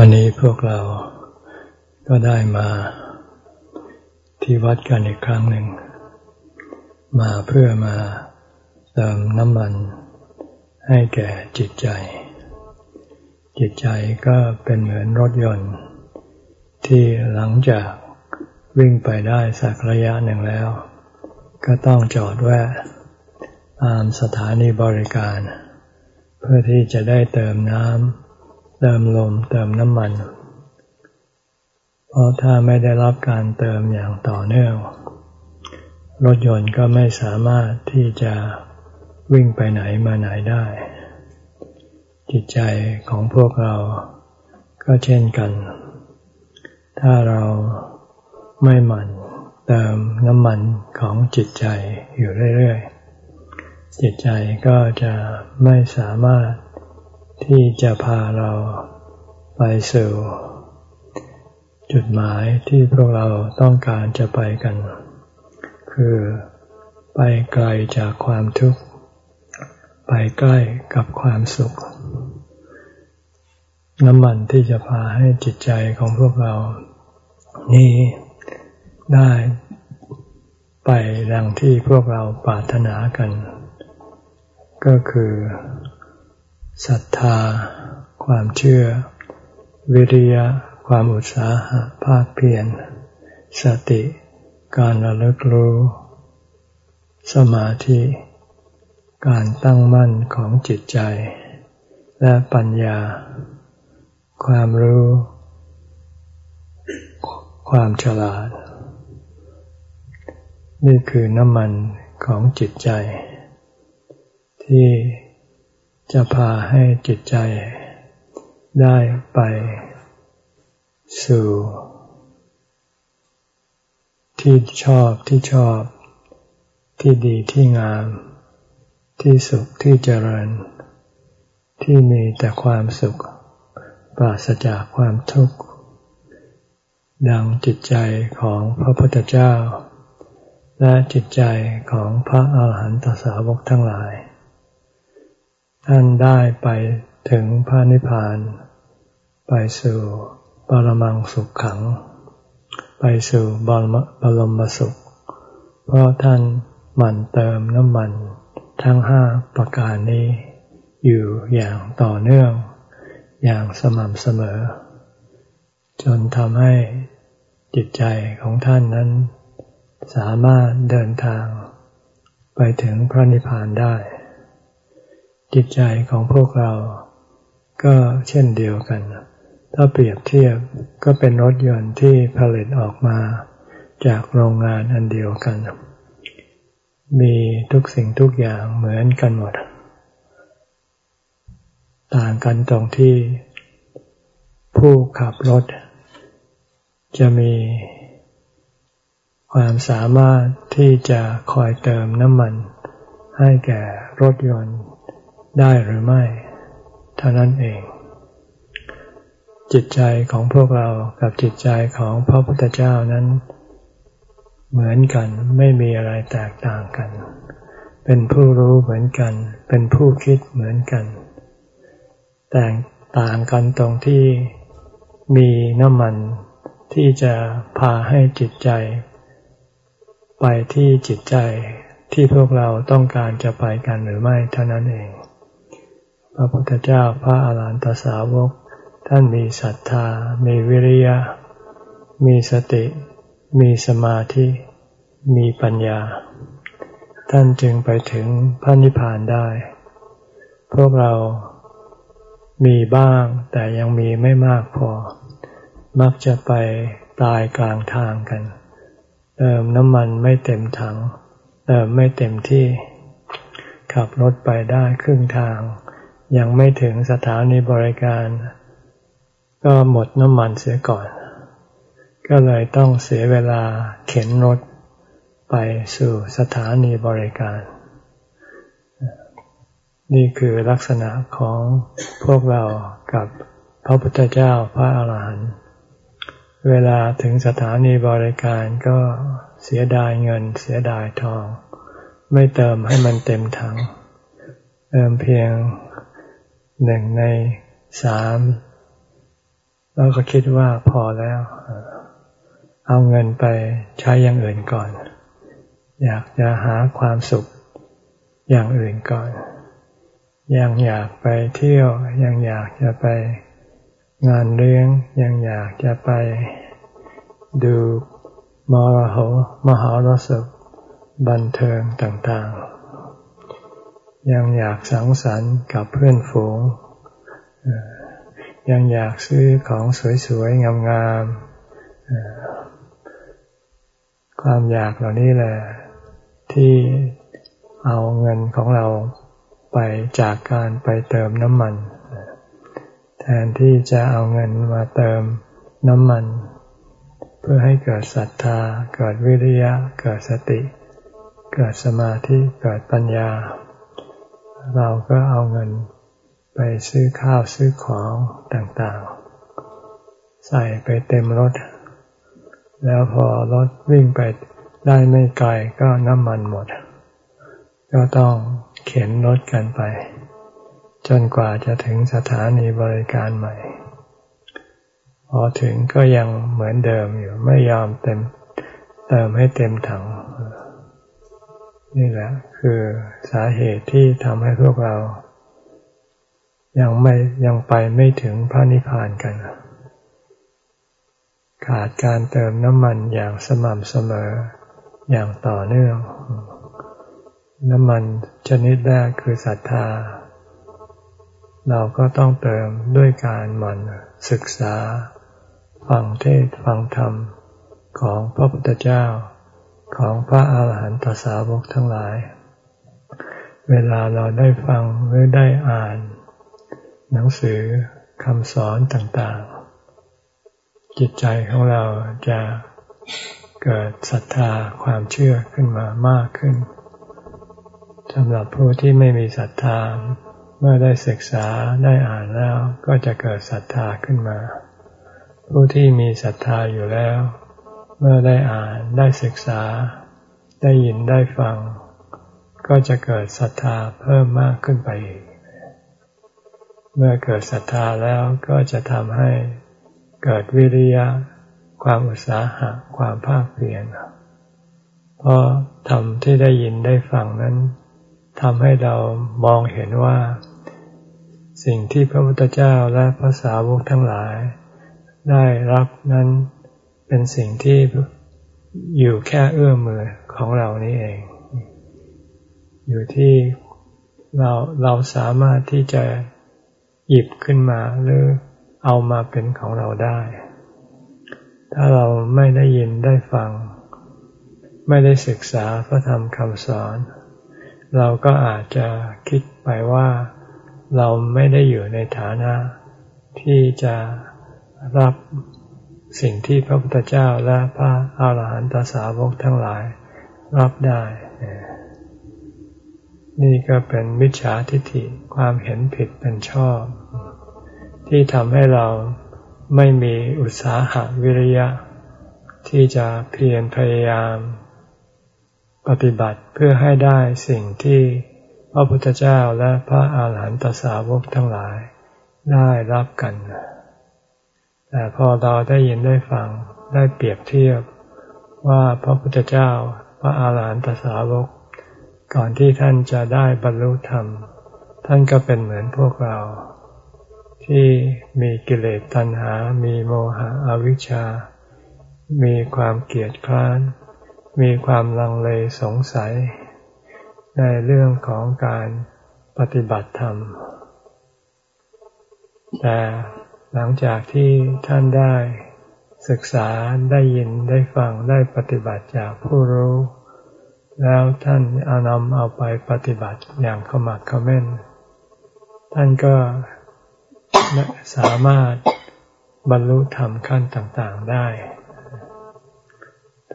วันนี้พวกเราก็ได้มาที่วัดกันอีกครั้งหนึ่ง มาเพื่อมาเติมน้ำมันให้แก่จิตใจ จิตใจก็เป็นเหมือนรถยนต์ ที่หลังจากวิ่งไปได้สักระยะหนึ่งแล้ว ก็ต้องจอดแวะตามสถานีบริการ เพื่อที่จะได้เติมน้ำ เติมลมเติมน้ำมัน เพราะถ้าไม่ได้รับการเติมอย่างต่อเนื่อง รถยนต์ก็ไม่สามารถที่จะวิ่งไปไหนมาไหนได้ จิตใจของพวกเราก็เช่นกัน ถ้าเราไม่หมั่นเติมน้ำมันของจิตใจอยู่เรื่อยๆ จิตใจก็จะไม่สามารถ ที่จะพาเราไปสู่จุดหมายที่พวกเราต้องการจะไปกัน คือไปไกลจากความทุกข์ ไปใกล้กับความสุข น้ำมันที่จะพาให้จิตใจของพวกเรา นี้ได้ไปดังที่พวกเราปรารถนากัน ก็คือ ศรัทธา ความเชื่อ วิริยะ ความอุตสาหะภาคเพียร สติ การระลึกรู้ สมาธิ การตั้งมั่นของจิตใจ และปัญญา ความรู้ ความฉลาด นี่คือน้ำมันของจิตใจ ที่ จะพาให้จิตใจ ได้ไป สู่ ที่ชอบที่ชอบ ที่ดีที่งาม ที่สุขที่เจริญ ที่มีแต่ความสุข ปราศจากความทุกข์ ดังจิตใจของพระพุทธเจ้า และจิตใจของพระอาหารหันตสาวกทั้งหลาย ท่านได้ไปถึงพระนิพพาน ไปสู่บรมังสุขขัง ไปสู่บรมบรมสุข เพราะท่านหมั่นเติมน้ำมันทั้งห้าประการนี้ อยู่อย่างต่อเนื่อง อย่างสม่ำเสมอ จนทำให้จิตใจของท่านนั้น สามารถเดินทาง ไปถึงพระนิพพานได้ จิตใจของพวกเราก็เช่นเดียวกัน ถ้าเปรียบเทียบก็เป็นรถยนต์ที่ผลิตออกมา จากโรงงานอันเดียวกัน มีทุกสิ่งทุกอย่างเหมือนกันหมด ต่างกันตรงที่ ผู้ขับรถ จะมี ความสามารถที่จะคอยเติมน้ำมัน ให้แก่รถยนต์ ได้หรือไม่เท่านั้นเอง จิตใจของพวกเรากับจิตใจของพระพุทธเจ้านั้น เหมือนกันไม่มีอะไรแตกต่างกัน เป็นผู้รู้เหมือนกัน เป็นผู้คิดเหมือนกัน แต่ต่างกันตรงที่มีน้ำมันที่จะพาให้จิตใจ ไปที่จิตใจที่พวกเราต้องการจะไปกันหรือไม่เท่านั้นเอง พระพุทธเจ้าพระอาหารหันตสาวก ท่านมีศรัทธา มีวิริยะ มีสติ มีสมาธิ มีปัญญา ท่านจึงไปถึงพระนิพพานได้ พวกเรามีบ้างแต่ยังมีไม่มากพอ มักจะไปตายกลางทางกัน เติมน้ำมันไม่เต็มถัง เติมไม่เต็มที่ ขับรถไปได้ครึ่งทาง ยังไม่ถึงสถานีบริการ ก็หมดน้ำมันเสียก่อน ก็เลยต้องเสียเวลาเข็นรถไปสู่สถานีบริการ นี่คือลักษณะของพวกเรากับพระพุทธเจ้าพระอาหารหันต์เวลาถึงสถานีบริการก็เสียดายเงินเสียดายทอง ไม่เติมให้มันเต็มถัง เติมเพียง หนึ่งในสามแล้วก็คิดว่าพอแล้ว เอาเงินไปใช้อย่างอื่นก่อน อยากจะหาความสุขอย่างอื่นก่อน ยังอยากไปเที่ยว ยังอยากจะไปงานเลี้ยง ยังอยากจะไปดูมรหมหรสพบันเทิงต่างๆ ยังอยากสังสรรค์กับเพื่อนฝูง ยังอยากซื้อของสวยๆ งามๆ ความอยากเหล่านี้แหละที่เอาเงินของเราไปจากการไปเติมน้ำมัน แทนที่จะเอาเงินมาเติมน้ำมัน เพื่อให้เกิดศรัทธา เกิดวิริยะ เกิดสติ เกิดสมาธิ เกิดปัญญา เราก็เอาเงินไปซื้อข้าวซื้อของต่างๆ ใส่ไปเต็มรถ แล้วพอรถวิ่งไปได้ไม่ไกลก็น้ำมันหมด ก็ต้องเข็นรถกันไป จนกว่าจะถึงสถานีบริการใหม่ พอถึงก็ยังเหมือนเดิมอยู่ไม่ยอมเต็มเติมให้เต็มถัง นี่แหละ คือสาเหตุที่ทำให้พวกเรา ยังไม่ยังไปไม่ถึงพระนิพพานกัน ขาดการเติมน้ำมันอย่างสม่ำเสมออย่างต่อเนื่อง น้ำมันชนิดแรกคือศรัทธา เราก็ต้องเติมด้วยการหมั่นศึกษา ฟังเทศฟังธรรมของพระพุทธเจ้า ของพระอาหารหันตสาวกทั้งหลาย เวลาเราได้ฟังหรือได้อ่าน หนังสือคำสอนต่างๆ จิตใจของเราจะเกิดศรัทธาความเชื่อขึ้นมามากขึ้นสำหรับผู้ที่ไม่มีศรัทธาเมื่อได้ศึกษาได้อ่านแล้วก็จะเกิดศรัทธาขึ้นมา ผู้ที่มีศรัทธาอยู่แล้ว เมื่อได้อ่านได้ศึกษา ได้ยินได้ฟัง ก็จะเกิดศรัทธาเพิ่มมากขึ้นไปอีก เมื่อเกิดศรัทธาแล้วก็จะทำให้เกิดวิริยะ ความอุตสาหะ ความภาคเพียรเพราะธรรมที่ได้ยินได้ฟังนั้นทำให้เรามองเห็นว่า สิ่งที่พระพุทธเจ้าและพระสาวกทั้งหลาย ได้รับนั้น เป็นสิ่งที่อยู่แค่เอื้อมมือของเรานี้เอง อยู่ที่เราเราสามารถที่จะหยิบขึ้นมาหรือเอามาเป็นของเราได้ ถ้าเราไม่ได้ยินได้ฟัง ไม่ได้ศึกษาพระธรรมคำสอน เราก็อาจจะคิดไปว่าเราไม่ได้อยู่ในฐานะที่จะรับ สิ่งที่พระพุทธเจ้าและพระอาหารหันตสาวกทั้งหลายรับได้ นี่ก็เป็นมิจฉาทิฏฐิความเห็นผิดเป็นชอบ ที่ทำให้เราไม่มีอุตสาหะวิริยะ ที่จะเพียรพยายาม ปฏิบัติเพื่อให้ได้สิ่งที่พระพุทธเจ้าและพระอาหารหันตสาวกทั้งหลายได้รับกัน แต่พอเราได้ยินได้ฟังได้เปรียบเทียบว่าพระพุทธเจ้าพระอาหารหันตสาวก ก่อนที่ท่านจะได้บรรลุธรรม ท่านก็เป็นเหมือนพวกเรา ที่มีกิเลสตัณหา มีโมหะอวิชชา มีความเกียดคร้าน มีความลังเลสงสัย ในเรื่องของการปฏิบัติธรรม แต่ หลังจากที่ท่านได้ศึกษาได้ยินได้ฟังได้ปฏิบัติจากผู้รู้ แล้วท่านเอานำเอาไปปฏิบัติอย่างขมักขม้น ท่านก็สามารถบรรลุธรรมขั้นต่างๆได้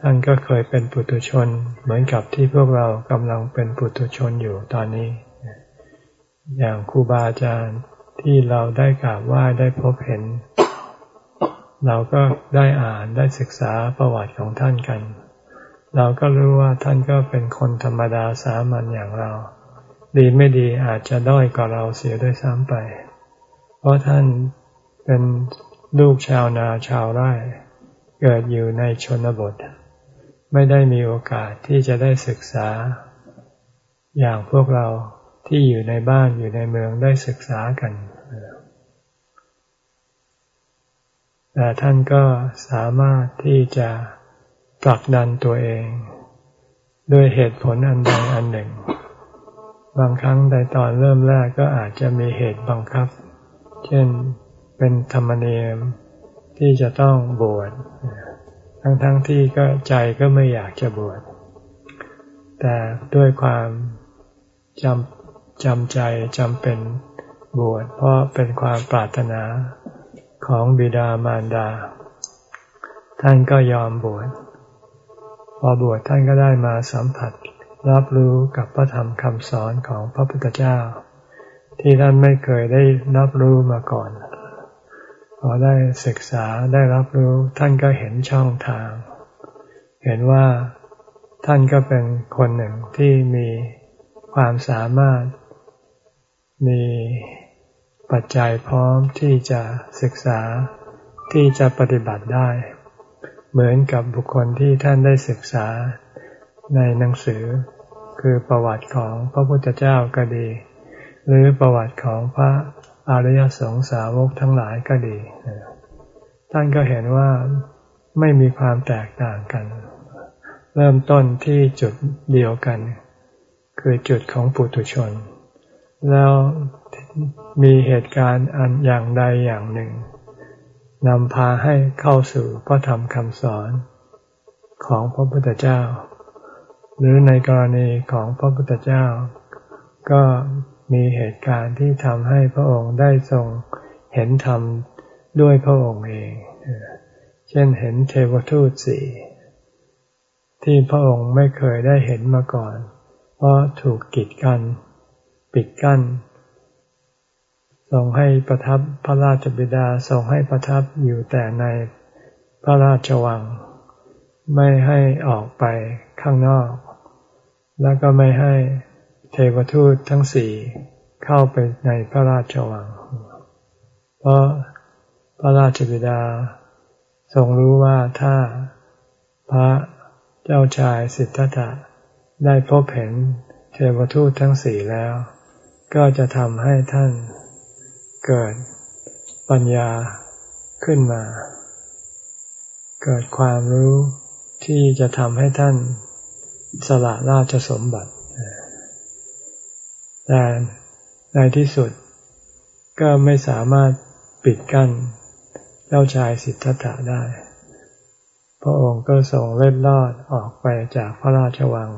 ท่านก็เคยเป็นปุถุชนเหมือนกับที่พวกเรากำลังเป็นปุถุชนอยู่ตอนนี้ อย่างครูบาอาจารย์ ที่เราได้กราบไหว้ได้พบเห็น เราก็ได้อ่านได้ศึกษาประวัติของท่านกัน เราก็รู้ว่าท่านก็เป็นคนธรรมดาสามัญอย่างเรา ดีไม่ดีอาจจะด้อยกว่าเราเสียด้วยซ้ำไป เพราะท่านเป็นลูกชาวนาชาวไร่เกิดอยู่ในชนบท ไม่ได้มีโอกาสที่จะได้ศึกษา อย่างพวกเรา ที่อยู่ในบ้านอยู่ในเมืองได้ศึกษากันแต่ท่านก็สามารถที่จะผลักดันตัวเองด้วยเหตุผลอันใดอันหนึ่ง บางครั้งในตอนเริ่มแรกก็อาจจะมีเหตุบังคับ เช่นเป็นธรรมเนียมที่จะต้องบวชทั้งๆทที่ก็ใจก็ไม่อยากจะบวชแต่ด้วยความจำ จำใจจำเป็นบวชเพราะเป็นความปรารถนาของบิดามารดา ท่านก็ยอมบวชพอบวชท่านก็ได้มาสัมผัส รับรู้กับพระธรรมคำสอนของพระพุทธเจ้า ที่ท่านไม่เคยได้รับรู้มาก่อน พอได้ศึกษาได้รับรู้ท่านก็เห็นช่องทาง เห็นว่าท่านก็เป็นคนหนึ่งที่มีความสามารถ มีปัจจัยพร้อมที่จะศึกษาที่จะปฏิบัติได้ เหมือนกับบุคคลที่ท่านได้ศึกษาในหนังสือ คือประวัติของพระพุทธเจ้าก็ดี หรือประวัติของพระอริยสงสาวกทั้งหลายก็ดี ท่านก็เห็นว่าไม่มีความแตกต่างกัน เริ่มต้นที่จุดเดียวกัน คือจุดของปุถุชน แล้วมีเหตุการณ์อันอย่างใดอย่างหนึ่งนำพาให้เข้าสู่พระธรรมคำสอนของพระพุทธเจ้า หรือในกรณีของพระพุทธเจ้า ก็มีเหตุการณ์ที่ทำให้พระองค์ได้ทรงเห็นธรรมด้วยพระองค์เอง เช่นเห็นเทวทูตสี่ที่พระองค์ไม่เคยได้เห็นมาก่อน เพราะถูกกีดกัน ปิดกั้นทรงให้ประทับพระราชบิดาทรงให้ประทับอยู่แต่ในพระราชวัง ไม่ให้ออกไปข้างนอก แล้วก็ไม่ให้เทวทูตทั้งสี่เข้าไปในพระราชวัง เพราะพระราชบิดาทรงรู้ว่าถ้าพระเจ้าชายสิทธัตถะได้พบเห็นเทวทูตทั้งสี่แล้ว ก็จะทำให้ท่านเกิดปัญญาขึ้นมา เกิดความรู้ที่จะทำให้ท่านสละราชสมบัติ แต่ในที่สุดก็ไม่สามารถปิดกั้นเจ้าชายสิทธัตถะได้ พระองค์ก็ส่งเล็ดลอดออกไปจากพระราชวัง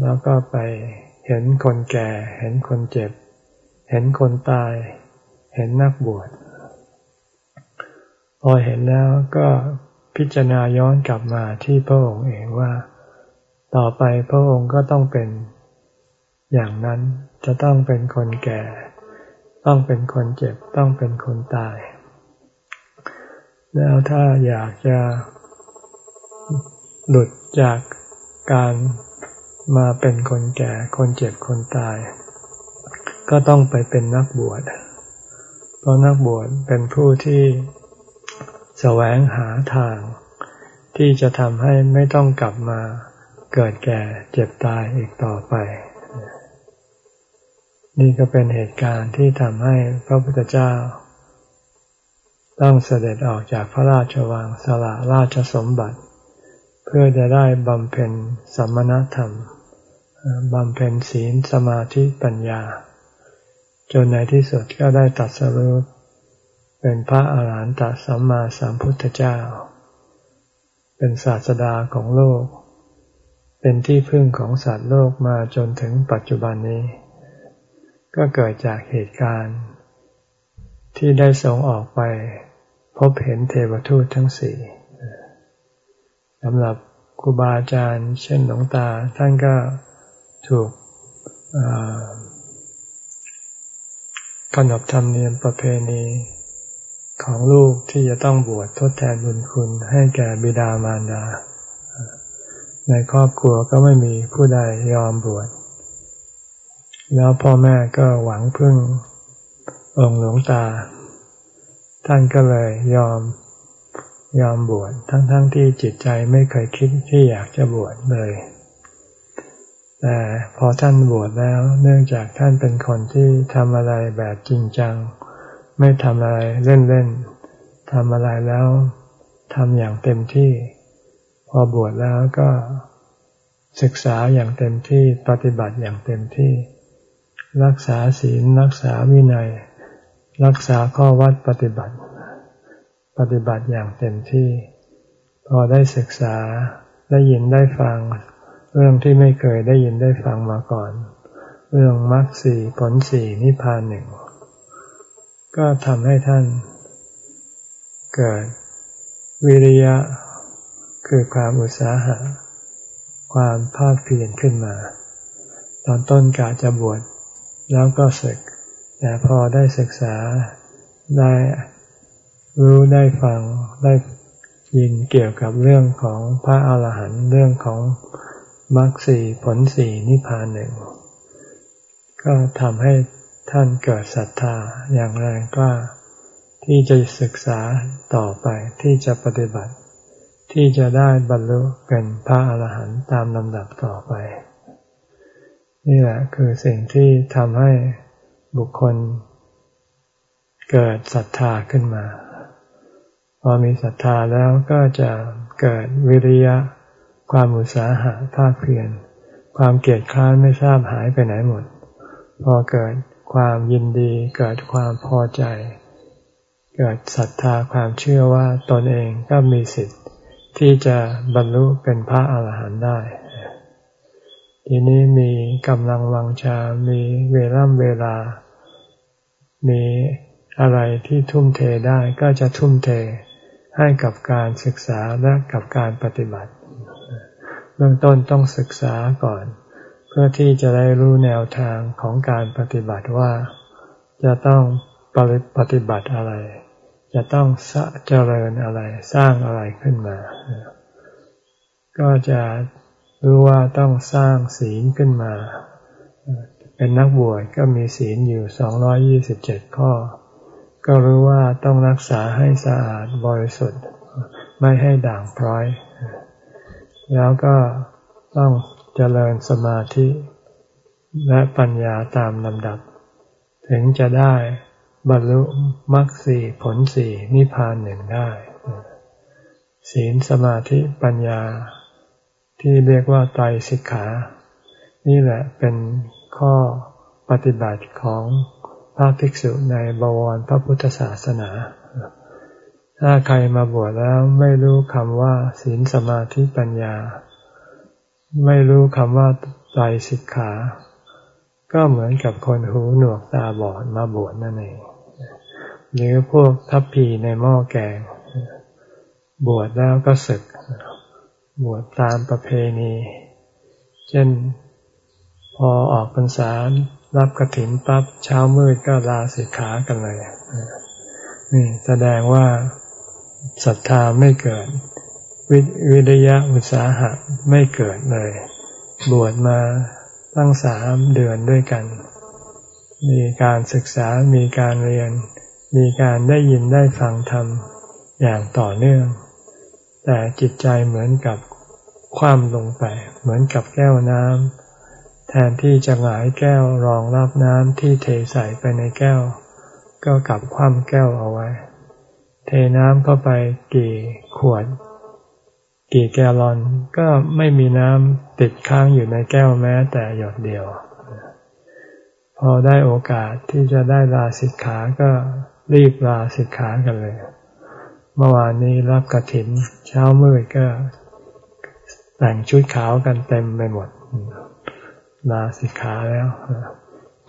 แล้วก็ไป เห็นคนแก่ เห็นคนเจ็บ เห็นคนตาย เห็นนักบวชพอเห็นแล้วก็พิจารณาย้อนกลับมาที่พระองค์เองว่า ต่อไปพระองค์ก็ต้องเป็นอย่างนั้นจะต้องเป็นคนแก่ ต้องเป็นคนเจ็บ ต้องเป็นคนตาย แล้วถ้าอยากจะหลุดจากการ มาเป็นคนแก่คนเจ็บคนตาย ก็ต้องไปเป็นนักบวช เพราะนักบวชเป็นผู้ที่แสวงหาทาง ที่จะทำให้ไม่ต้องกลับมาเกิดแก่เจ็บตายอีกต่อไป นี่ก็เป็นเหตุการณ์ที่ทำให้พระพุทธเจ้า ต้องเสด็จออกจากพระราชวังสละราชสมบัติ พื่อจะได้บำเพ็ญสมณธรรม บำเพ็ญศีลสมาธิปัญญา จนในที่สุดก็ได้ตัดสรุปเป็นพระอาหารหันตสัมมาสัมพุทธเจ้า เป็นศาสดาของโลก เป็นที่พึ่งของสัตว์โลกมาจนถึงปัจจุบันนี้ ก็เกิดจากเหตุการณ์ ที่ได้ส่งออกไป พบเห็นเทวทูตทั้งสี่ สำหรับครูบาอาจารย์ เช่นหลวงตา ท่านก็ถูกขนบธรรมเนียมประเพณีของลูกที่จะต้องบวชทดแทนบุญคุณให้แก่บิดามารดา ในครอบครัวก็ไม่มีผู้ใดยอมบวช แล้วพ่อแม่ก็หวังพึ่งองค์หลวงตา ท่านก็เลยยอม ยอมบวชทั้งๆทที่จิตใจไม่เคยคิดที่อยากจะบวชเลย แต่พอท่านบวชแล้ว เนื่องจากท่านเป็นคนที่ทำอะไรแบบจริงจัง ไม่ทำอะไรเล่นๆทำอะไรแล้วทำอย่างเต็มที่ พอบวชแล้วก็ศึกษาอย่างเต็มที่ปฏิบัติอย่างเต็มที่ รักษาศีลรักษาวินัย รักษาข้อวัดปฏิบัติ ปฏิบัติอย่างเต็มที่ พอได้ศึกษาได้ยินได้ฟัง เรื่องที่ไม่เคยได้ยินได้ฟังมาก่อน เรื่องมรรคสี่ผลสี่นิพพานหนึ่ง ก็ทำให้ท่าน เกิด วิริยะ คือความอุตสาหะ ความภาคเพียรขึ้นมา ตอนต้นกะจะบวชแล้วก็ศึก แต่พอได้ศึกษาได้ รู้ได้ฟังได้ยินเกี่ยวกับเรื่องของพระอาหารหันต์เรื่องของมรรคสี่ผลสี่นิพพานหนึ่ง ก็ทำให้ท่านเกิดศรัทธาอย่างแรงกล้าที่จะศึกษาต่อไปที่จะปฏิบัติ ที่จะได้บรรลุเป็นพระอาหารหันต์ตามลำดับต่อไป นี่แหละคือสิ่งที่ทำให้บุคคลเกิดศรัทธาขึ้นมา พอมีศรัทธาแล้วก็จะเกิดวิริยะ ความอุตสาหะภาคเพียรความเกียดค้านไม่ทราบหายไปไหนหมด พอเกิดความยินดี เกิดความพอใจ เกิดศรัทธาความเชื่อว่าตนเองก็มีสิทธิ์ ที่จะบรรลุเป็นพระอาหารหันต์ได้ ทีนี้มีกำลังวังชา มีเวล่ำเวลา มีอะไรที่ทุ่มเทได้ก็จะทุ่มเท ให้กับการศึกษาและกับการปฏิบัติ เบื้องต้นต้องศึกษาก่อน เพื่อที่จะได้รู้แนวทางของการปฏิบัติว่า จะต้องปฏิบัติอะไร จะต้องเจริญอะไรสร้างอะไรขึ้นมา ก็จะรู้ว่าต้องสร้างศีลขึ้นมา เป็นนักบวชก็มีศีลอยู่สองร้อยี่สิบเจ็ดข้อ ก็รู้ว่าต้องรักษาให้สะอาดบริสุทธิ์ ไม่ให้ด่างพร้อย แล้วก็ต้องเจริญสมาธิและปัญญาตามลำดับ ถึงจะได้บรรลุมรรคสี่ผลสี่นิพพานหนึ่งได้ ศีลสมาธิปัญญา ที่เรียกว่าไตรสิกขา นี่แหละเป็นข้อปฏิบัติของ ระภิกษุในบวรพระพุทธศาสนา ถ้าใครมาบวชแล้วไม่รู้คำว่าศีลสมาธิปัญญา ไม่รู้คำว่าไตรสิกขา ก็เหมือนกับคนหูหนวกตาบอดมาบวชนั่นเองหรือพวกทัพพีในหม้อแกง บวชแล้วก็ศึก บวชตามประเพณี เช่นพอออกพรรษา รับกระถินปั๊บเช้ามืดก็ลาสิกขากันเลยนี่แสดงว่าศรัทธาไม่เกิด วิวทยาอุตสาหะไม่เกิดเลย บวชมาตั้งสามเดือนด้วยกัน มีการศึกษามีการเรียน มีการได้ยินได้ฟังธรรมอย่างต่อเนื่อง แต่จิตใจเหมือนกับคว่ำลงไป เหมือนกับแก้วน้ำ แทนที่จะหงายแก้วรองรับน้ำที่เทใส่ไปในแก้ว ก็กลับคว่ำแก้วเอาไว้ เทน้ำเข้าไปกี่ขวด กี่แกลลอนก็ไม่มีน้ำติดค้างอยู่ในแก้วแม้แต่หยดเดียว พอได้โอกาสที่จะได้ลาสิกขาก็รีบลาสิกขากันเลย เมื่อวานนี้รับกระถิน เช้ามืดก็ แต่งชุดขาวกันเต็มไปหมด ลาสิกขาแล้ว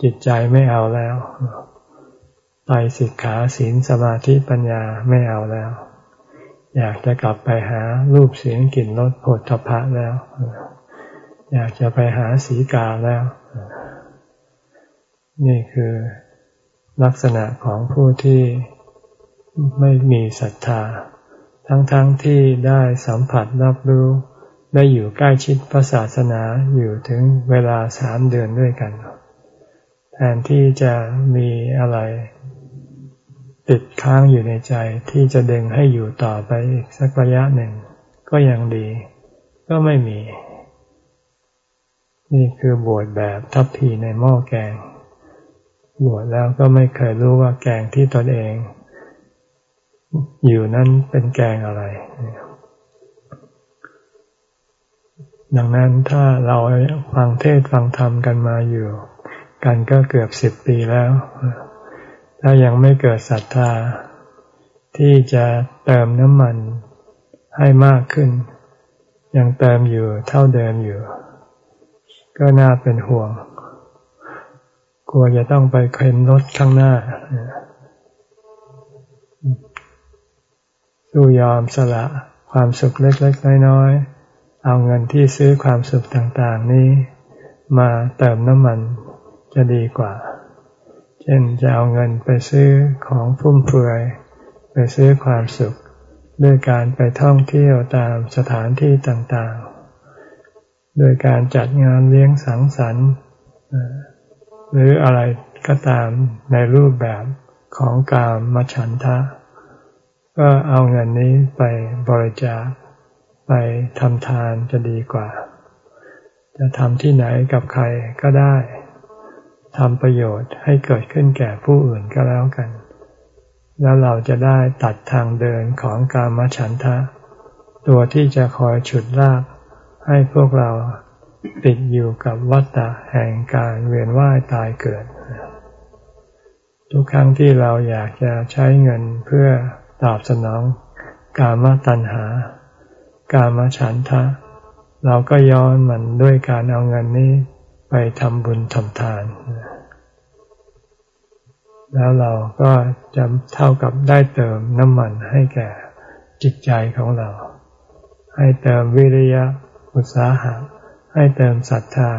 จิตใจไม่เอาแล้วไตสิกขาศีลสมาธิปัญญาไม่เอาแล้ว อยากจะกลับไปหารูปเสียงกลิ่นรสผลทพะแล้ว อยากจะไปหาสีกาแล้ว นี่คือลักษณะของผู้ที่ไม่มีศรัทธา ทั้งๆทที่ได้สัมผัสรับรู้ ได้อยู่ใกล้ชิดพระศาสนาอยู่ถึงเวลาสามเดือนด้วยกัน แทนที่จะมีอะไร ติดค้างอยู่ในใจที่จะดึงให้อยู่ต่อไปอีกสักระยะหนึ่ง ก็ยังดี ก็ไม่มี นี่คือบวชแบบทัพพีในหม้อแกง บวชแล้วก็ไม่เคยรู้ว่าแกงที่ตนเอง อยู่นั้นเป็นแกงอะไร ดังนั้นถ้าเราฟังเทศฟังธรรมกันมาอยู่ กันก็เกือบสิบปีแล้ว ถ้ายังไม่เกิดศรัทธา ที่จะเติมน้ำมันให้มากขึ้น ยังเติมอยู่เท่าเดิมอยู่ ก็น่าเป็นห่วง กลัวจะต้องไปเข็นรถข้างหน้าสู้ยอมสละความสุขเล็กๆน้อยๆ เอาเงินที่ซื้อความสุขต่างๆนี้ มาเติมน้ำมันจะดีกว่า เช่นจะเอาเงินไปซื้อของฟุ่มเฟือย ไปซื้อความสุข ด้วยการไปท่องเที่ยวตามสถานที่ต่างๆ โดยการจัดงานเลี้ยงสังสรรค์ หรืออะไรก็ตามในรูปแบบของกามมฉันทะ ก็เอาเงินนี้ไปบริจาค ไปทำทานจะดีกว่า จะทำที่ไหนกับใครก็ได้ทำประโยชน์ให้เกิดขึ้นแก่ผู้อื่นก็แล้วกัน แล้วเราจะได้ตัดทางเดินของกามฉันทะ ตัวที่จะคอยฉุดลาก ให้พวกเราติดอยู่กับวัฏฏะแห่งการเวียนว่ายตายเกิด ทุกครั้งที่เราอยากจะใช้เงินเพื่อตอบสนองกามตัณหา กามฉันทะ เราก็ย้อนมันด้วยการเอาเงินนี้ไปทำบุญทำทาน แล้วเราก็จะเท่ากับได้เติมน้ำมันให้แก่จิตใจของเรา ให้เติมวิริยะอุตสาหะ ให้เติมศรัทธา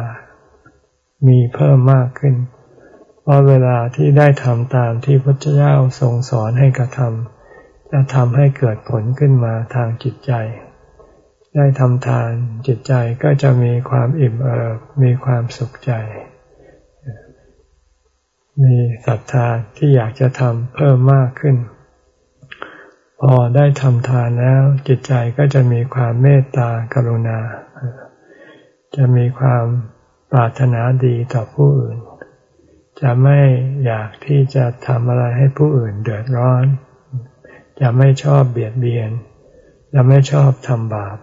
มีเพิ่มมากขึ้น เพราะเวลาที่ได้ทำตามที่พระเจ้าทรงสอนให้กระทำจะทำให้เกิดผลขึ้นมาทางจิตใจ ได้ทำทานจิตใจก็จะมีความอิ่มเอิบมีความสุขใจ มีศรัทธาที่อยากจะทำเพิ่มมากขึ้น พอได้ทำทานแล้วจิตใจก็จะมีความเมตตากรุณา จะมีความปรารถนาดีต่อผู้อื่น จะไม่อยากที่จะทำอะไรให้ผู้อื่นเดือดร้อน จะไม่ชอบเบียดเบียน จะไม่ชอบทำบาป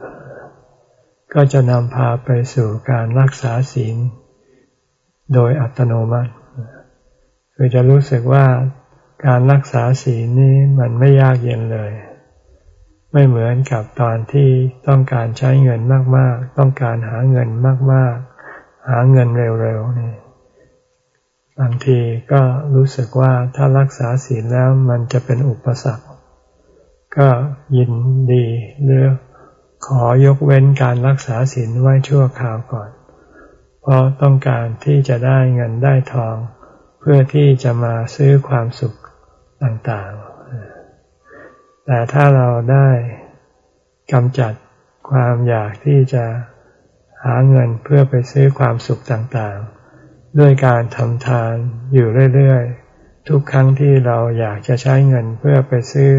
ก็จะนำพาไปสู่การรักษาศีล โดยอัตโนมัติคือจะรู้สึกว่าการรักษาศีลนี้มันไม่ยากเย็นเลย ไม่เหมือนกับตอนที่ต้องการใช้เงินมากๆ ต้องการหาเงินมากๆ หาเงินเร็วๆนี่บางทีก็รู้สึกว่าถ้ารักษาศีลแล้วมันจะเป็นอุปสรรค ก็ยินดีเลือก ขอยกเว้นการรักษาศีลไว้ชั่วคราวก่อน เพราะต้องการที่จะได้เงินได้ทอง เพื่อที่จะมาซื้อความสุขต่างๆ แต่ถ้าเราได้กำจัดความอยากที่จะหาเงินเพื่อไปซื้อความสุขต่างๆ ด้วยการทำทานอยู่เรื่อยๆ ทุกครั้งที่เราอยากจะใช้เงินเพื่อไปซื้อ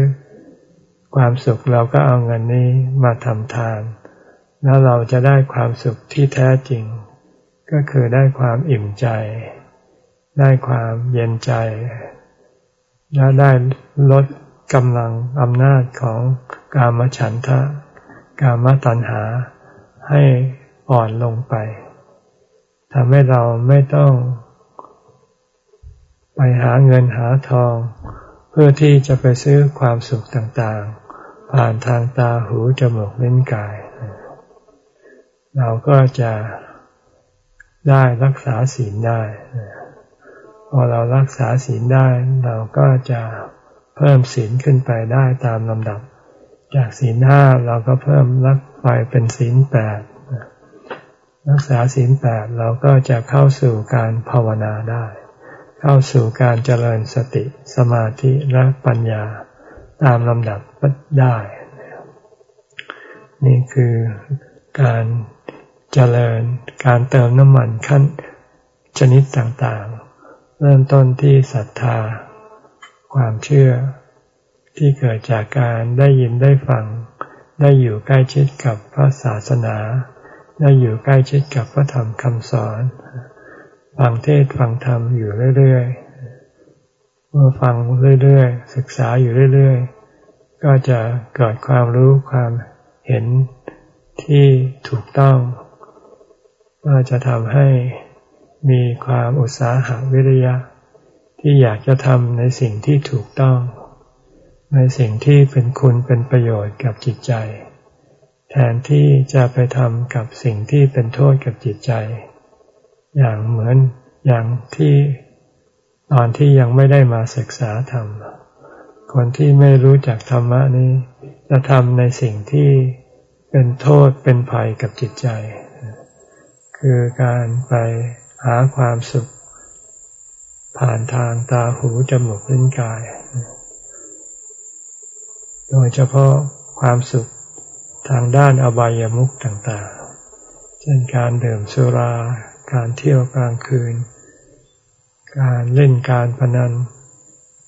ความสุขเราก็เอาเงินนี้มาทำทาน แล้วเราจะได้ความสุขที่แท้จริง ก็คือได้ความอิ่มใจ ได้ความเย็นใจ และได้ลดกำลังอำนาจของกามฉันทะ กามตัณหาให้อ่อนลงไปทำให้เราไม่ต้อง ไปหาเงินหาทอง เพื่อที่จะไปซื้อความสุขต่างๆ ผ่านทางตาหูจมูกลิ้นกาย เราก็จะได้รักษาศีลได้พอเรารักษาศีลได้ เราก็จะเพิ่มศีลขึ้นไปได้ตามลำดับ จากศีลห้าเราก็เพิ่มรักไปเป็นศีลแปดรักษาศีลแปดเราก็จะเข้าสู่การภาวนาได้ เข้าสู่การเจริญสติ สมาธิและปัญญา ตามลำดับได้ นี่คือการเจริญการเติมน้ำมันขั้นชนิดต่างๆ เริ่มต้นที่ศรัทธา ความเชื่อที่เกิดจากการได้ยินได้ฟัง ได้อยู่ใกล้ชิดกับพระศาสนา ได้อยู่ใกล้ชิดกับพระธรรมคำสอน ฟังเทศฟังธรรมอยู่เรื่อยๆ เมื่อฟังเรื่อยๆ ศึกษาอยู่เรื่อยๆ ก็จะเกิดความรู้ความเห็นที่ถูกต้องก็จะทำให้มีความอุตสาหะวิริยะ ที่อยากจะทำในสิ่งที่ถูกต้อง ในสิ่งที่เป็นคุณเป็นประโยชน์กับจิตใจ แทนที่จะไปทำกับสิ่งที่เป็นโทษกับจิตใจ อย่างเหมือนอย่างที่ ตอนที่ยังไม่ได้มาศึกษาธรรม คนที่ไม่รู้จักธรรมะนี้ จะทำในสิ่งที่เป็นโทษเป็นภัยกับจิตใจ คือการไปหาความสุข ผ่านทางตาหูจมูกลิ้นกาย โดยเฉพาะความสุขทางด้านอบายามุขต่างๆ เช่นการดื่มสุรา การเที่ยวกลางคืน การเล่นการพนัน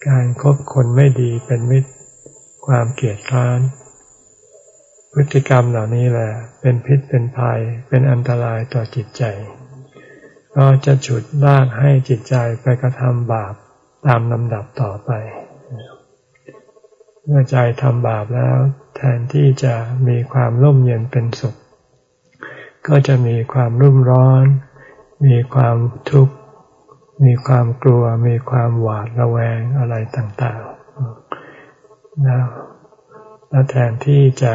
การคบคนไม่ดีเป็นมิตร ความเกลียดคร้าน พฤติกรรมเหล่านี้แหละเป็นพิษเป็นภัยเป็นอันตรายต่อจิตใจ ก็จะฉุดลากให้จิตใจไปกระทำบาปตามลำดับต่อไป เมื่อใจทำบาปแล้ว แทนที่จะมีความร่มเย็นเป็นสุข ก็จะมีความรุ่มร้อน มีความทุกข์ มีความกลัวมีความหวาดระแวงอะไรต่างๆแล้วแทนที่จะ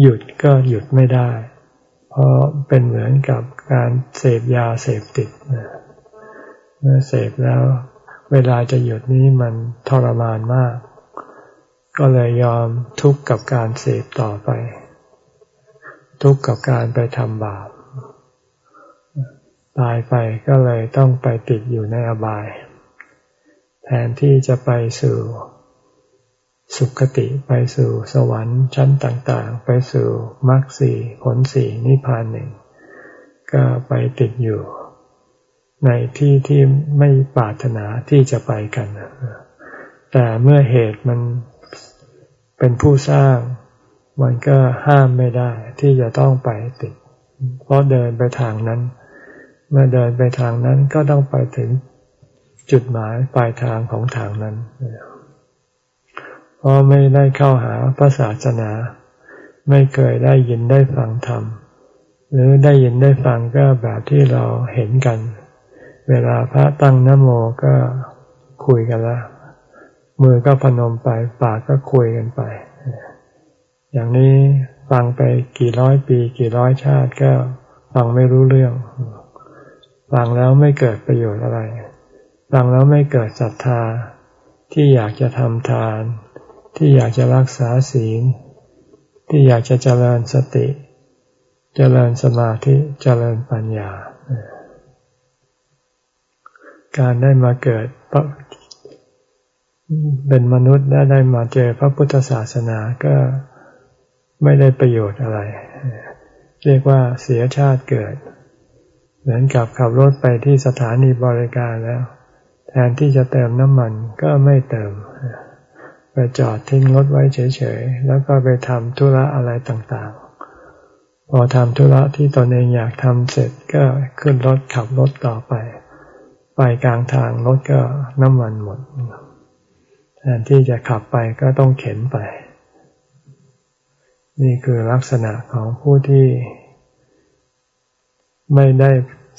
หยุดก็หยุดไม่ได้ เพราะเป็นเหมือนกับการเสพยาเสพติดเมื่อเสพแล้ว เวลาจะหยุดนี้มันทรมานมาก ก็เลยยอมทุกข์กับการเสพต่อไป ทุกข์กับการไปทำบาป ตายไปก็เลยต้องไปติดอยู่ในอบาย แทนที่จะไปสู่สุคติไปสู่สวรรค์ชั้นต่างๆ ไปสู่มรรคสี่ผลสี่นิพพานหนึ่ง ก็ไปติดอยู่ ในที่ที่ไม่ปรารถนาที่จะไปกัน แต่เมื่อเหตุมันเป็นผู้สร้าง มันก็ห้ามไม่ได้ที่จะต้องไปติด เพราะเดินไปทางนั้น เมื่อเดินไปทางนั้นก็ต้องไปถึงจุดหมายปลายทางของทางนั้นเพราะไม่ได้เข้าหาพระศาสนา ไม่เคยได้ยินได้ฟังธรรม หรือได้ยินได้ฟังก็แบบที่เราเห็นกัน เวลาพระตั้งนโมก็คุยกันละมือก็พนมไป ปากก็คุยกันไป อย่างนี้ฟังไปกี่ร้อยปี กี่ร้อยชาติก็ฟังไม่รู้เรื่อง ฟังแล้วไม่เกิดประโยชน์อะไร ฟังแล้วไม่เกิดศรัทธา ที่อยากจะทำทาน ที่อยากจะรักษาศีล ที่อยากจะเจริญสติ เจริญสมาธิ เจริญปัญญา การได้มาเกิดเป็นมนุษย์และได้มาเจอพระพุทธศาสนาก็ไม่ได้ประโยชน์อะไร เรียกว่าเสียชาติเกิด เหมือนกับขับรถไปที่สถานีบริการแล้ว แทนที่จะเติมน้ำมันก็ไม่เติมไปจอดทิ้งรถไว้เฉยๆ แล้วก็ไปทำธุระอะไรต่างๆ พอทำธุระที่ตนเองอยากทำเสร็จก็ขึ้นรถขับรถต่อไป ไปกลางทางรถก็น้ำมันหมด แทนที่จะขับไปก็ต้องเข็นไป นี่คือลักษณะของผู้ที่ ไม่ได้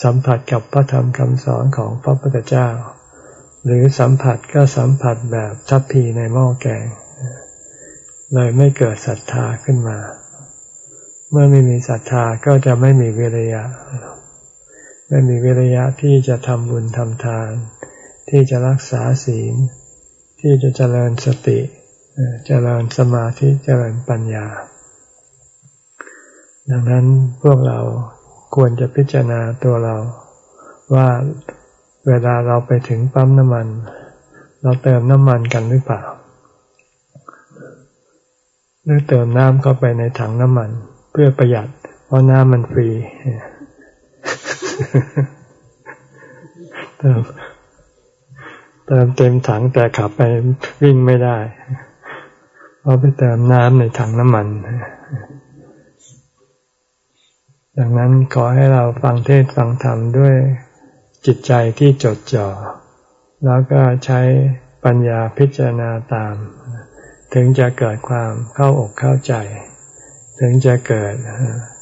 สัมผัสกับพระธรรมคำสอนของพระพุทธเจ้า หรือสัมผัสก็สัมผัสแบบทัพพีในหม้อแกง เลยไม่เกิดศรัทธาขึ้นมา เมื่อไม่มีศรัทธาก็จะไม่มีวิริยะ ไม่มีวิริยะที่จะทำบุญทำทาน ที่จะรักษาศีล ที่จะเจริญสติ เจริญสมาธิ เจริญปัญญา ดังนั้นพวกเรา ควรจะพิจารณาตัวเรา ว่าเวลาเราไปถึงปั๊มน้ำมัน เราเติมน้ำมันกันหรือเปล่า หรือเติมน้ำเข้าไปในถังน้ำมัน เพื่อประหยัด เพราะน้ำมันฟรีเติมเติมเต็มถังแต่ขับไปวิ่งไม่ได้เพราะไปเติมน้ำในถังน้ำมัน ดังนั้นขอให้เราฟังเทศฟังธรรมด้วยจิตใจที่จดจ่อ แล้วก็ใช้ปัญญาพิจารณาตาม ถึงจะเกิดความเข้าอกเข้าใจ ถึงจะเกิด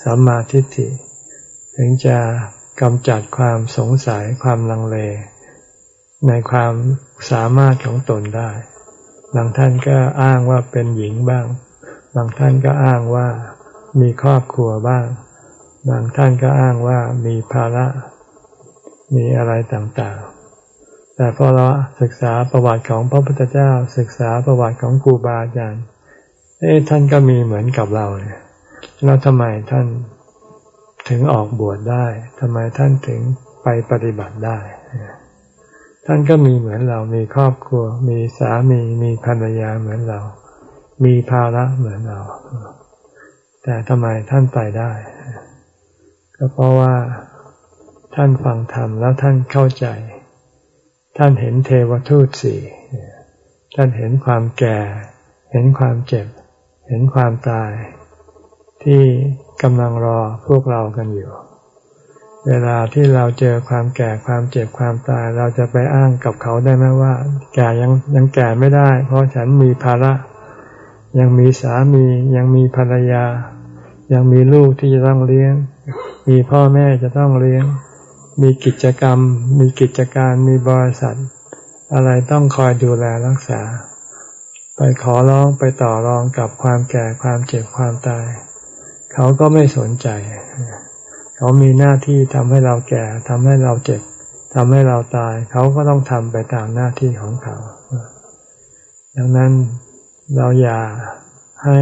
สัมมาทิฏฐิ ถึงจะกำจัดความสงสัยความลังเล ในความสามารถของตนได้ บางท่านก็อ้างว่าเป็นหญิงบ้าง บางท่านก็อ้างว่ามีครอบครัวบ้าง บางท่านก็อ้างว่ามีภาระ มีอะไรต่างๆ แต่พอเราศึกษาประวัติของพระพุทธเจ้า ศึกษาประวัติของครูบาอาจารย์เอ๊ะท่านก็มีเหมือนกับเราเนี่ยแล้วทำไมท่านถึงออกบวชได้ทำไมท่านถึงไปปฏิบัติได้ ท่านก็มีเหมือนเรา มีครอบครัว มีสามี มีภรรยาเหมือนเรา มีภาระเหมือนเรา แต่ทำไมท่านไปได้ ก็เพราะว่าท่านฟังธรรมแล้วท่านเข้าใจ ท่านเห็นเทวทูตสี่ท่านเห็นความแก่ เห็นความเจ็บ เห็นความตาย ที่กำลังรอพวกเรากันอยู่ เวลาที่เราเจอความแก่ความเจ็บความตาย เราจะไปอ้างกับเขาได้ไหมว่า แก่ยังยังแก่ไม่ได้ เพราะฉันมีภาระ ยังมีสามี ยังมีภรรยา ยังมีลูกที่จะต้องเลี้ยง มีพ่อแม่จะต้องเลี้ยง มีกิจกรรม มีกิจการมีบริษัท อะไรต้องคอยดูแลรักษา ไปขอร้องไปต่อรองกับความแก่ความเจ็บความตาย เขาก็ไม่สนใจ เขามีหน้าที่ทำให้เราแก่ทำให้เราเจ็บทำให้เราตาย เขาก็ต้องทำไปตามหน้าที่ของเขา ดังนั้นเราอย่าให้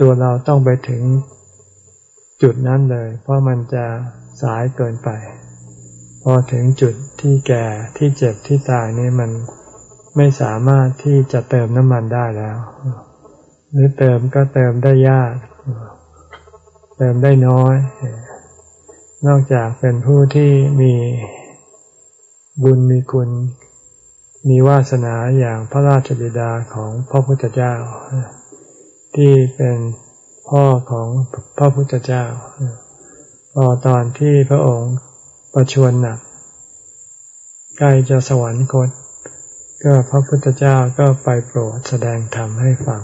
ตัวเราต้องไปถึง จุดนั้นเลย เพราะมันจะสายเกินไป พอถึงจุดที่แก่ที่เจ็บที่ตายนี่มันไม่สามารถที่จะเติมน้ำมันได้แล้ว หรือเติมก็เติมได้ยาก เติมได้น้อย นอกจากเป็นผู้ที่มีบุญมีคุณ มีวาสนาอย่างพระราชบิดาของพระพุทธเจ้า ที่เป็น พ่อของพระพุทธเจ้า พอตอนที่พระองค์ประชวรหนักใกล้จะสวรรคต ก็พระพุทธเจ้าก็ไปโปรดแสดงธรรมให้ฟัง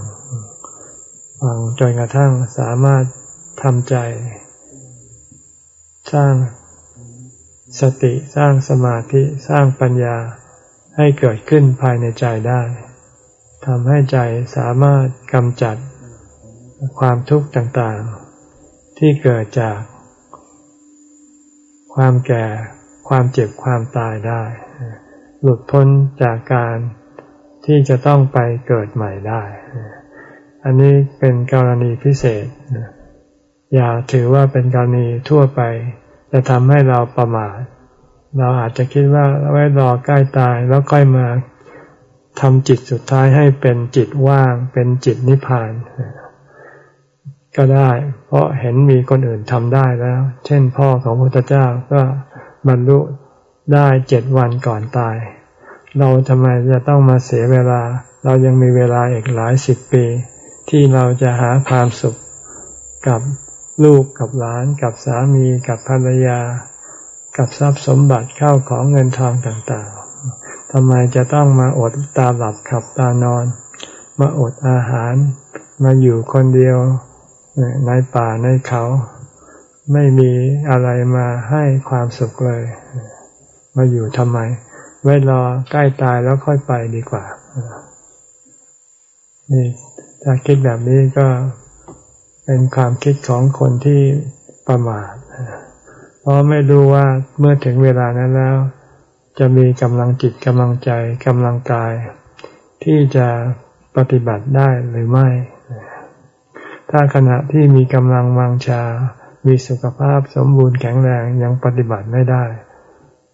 ฟังจนกระทั่งสามารถทำใจ สร้างสติสร้างสมาธิสร้างปัญญาให้เกิดขึ้นภายในใจได้ทำให้ใจสามารถกำจัด ความทุกข์ต่างๆ ที่เกิดจาก ความแก่ ความเจ็บความตายได้ หลุดพ้นจากการที่จะต้องไปเกิดใหม่ได้ อันนี้เป็นกรณีพิเศษ อย่าถือว่าเป็นกรณีทั่วไป จะทำให้เราประมาท เราอาจจะคิดว่าไว้รอใกล้ตายแล้วค่อยมาทำจิตสุดท้ายให้เป็นจิตว่าง เป็นจิตนิพพาน ก็ได้ เพราะเห็นมีคนอื่นทำได้แล้ว เช่นพ่อของพระพุทธเจ้าก็บรรลุได้เจ็ดวันก่อนตาย เราทำไมจะต้องมาเสียเวลา เรายังมีเวลาอีกหลายสิบปี ที่เราจะหาความสุขกับลูกกับหลานกับสามีกับภรรยา กับทรัพย์สมบัติเข้าของเงินทองต่างๆทำไมจะต้องมาอดตาหลับขับตานอน มาอดอาหาร มาอยู่คนเดียว ในป่าในเขา ไม่มีอะไรมาให้ความสุขเลย มาอยู่ทำไม ไว้รอใกล้ตายแล้วค่อยไปดีกว่านี่ถ้าคิดแบบนี้ก็เป็นความคิดของคนที่ประมาทเพราะไม่รู้ว่าเมื่อถึงเวลานั้นแล้ว จะมีกำลังจิตกำลังใจกำลังกาย ที่จะปฏิบัติได้หรือไม่ ถ้าขณะที่มีกำลังวังชา มีสุขภาพสมบูรณ์แข็งแรงยังปฏิบัติไม่ได้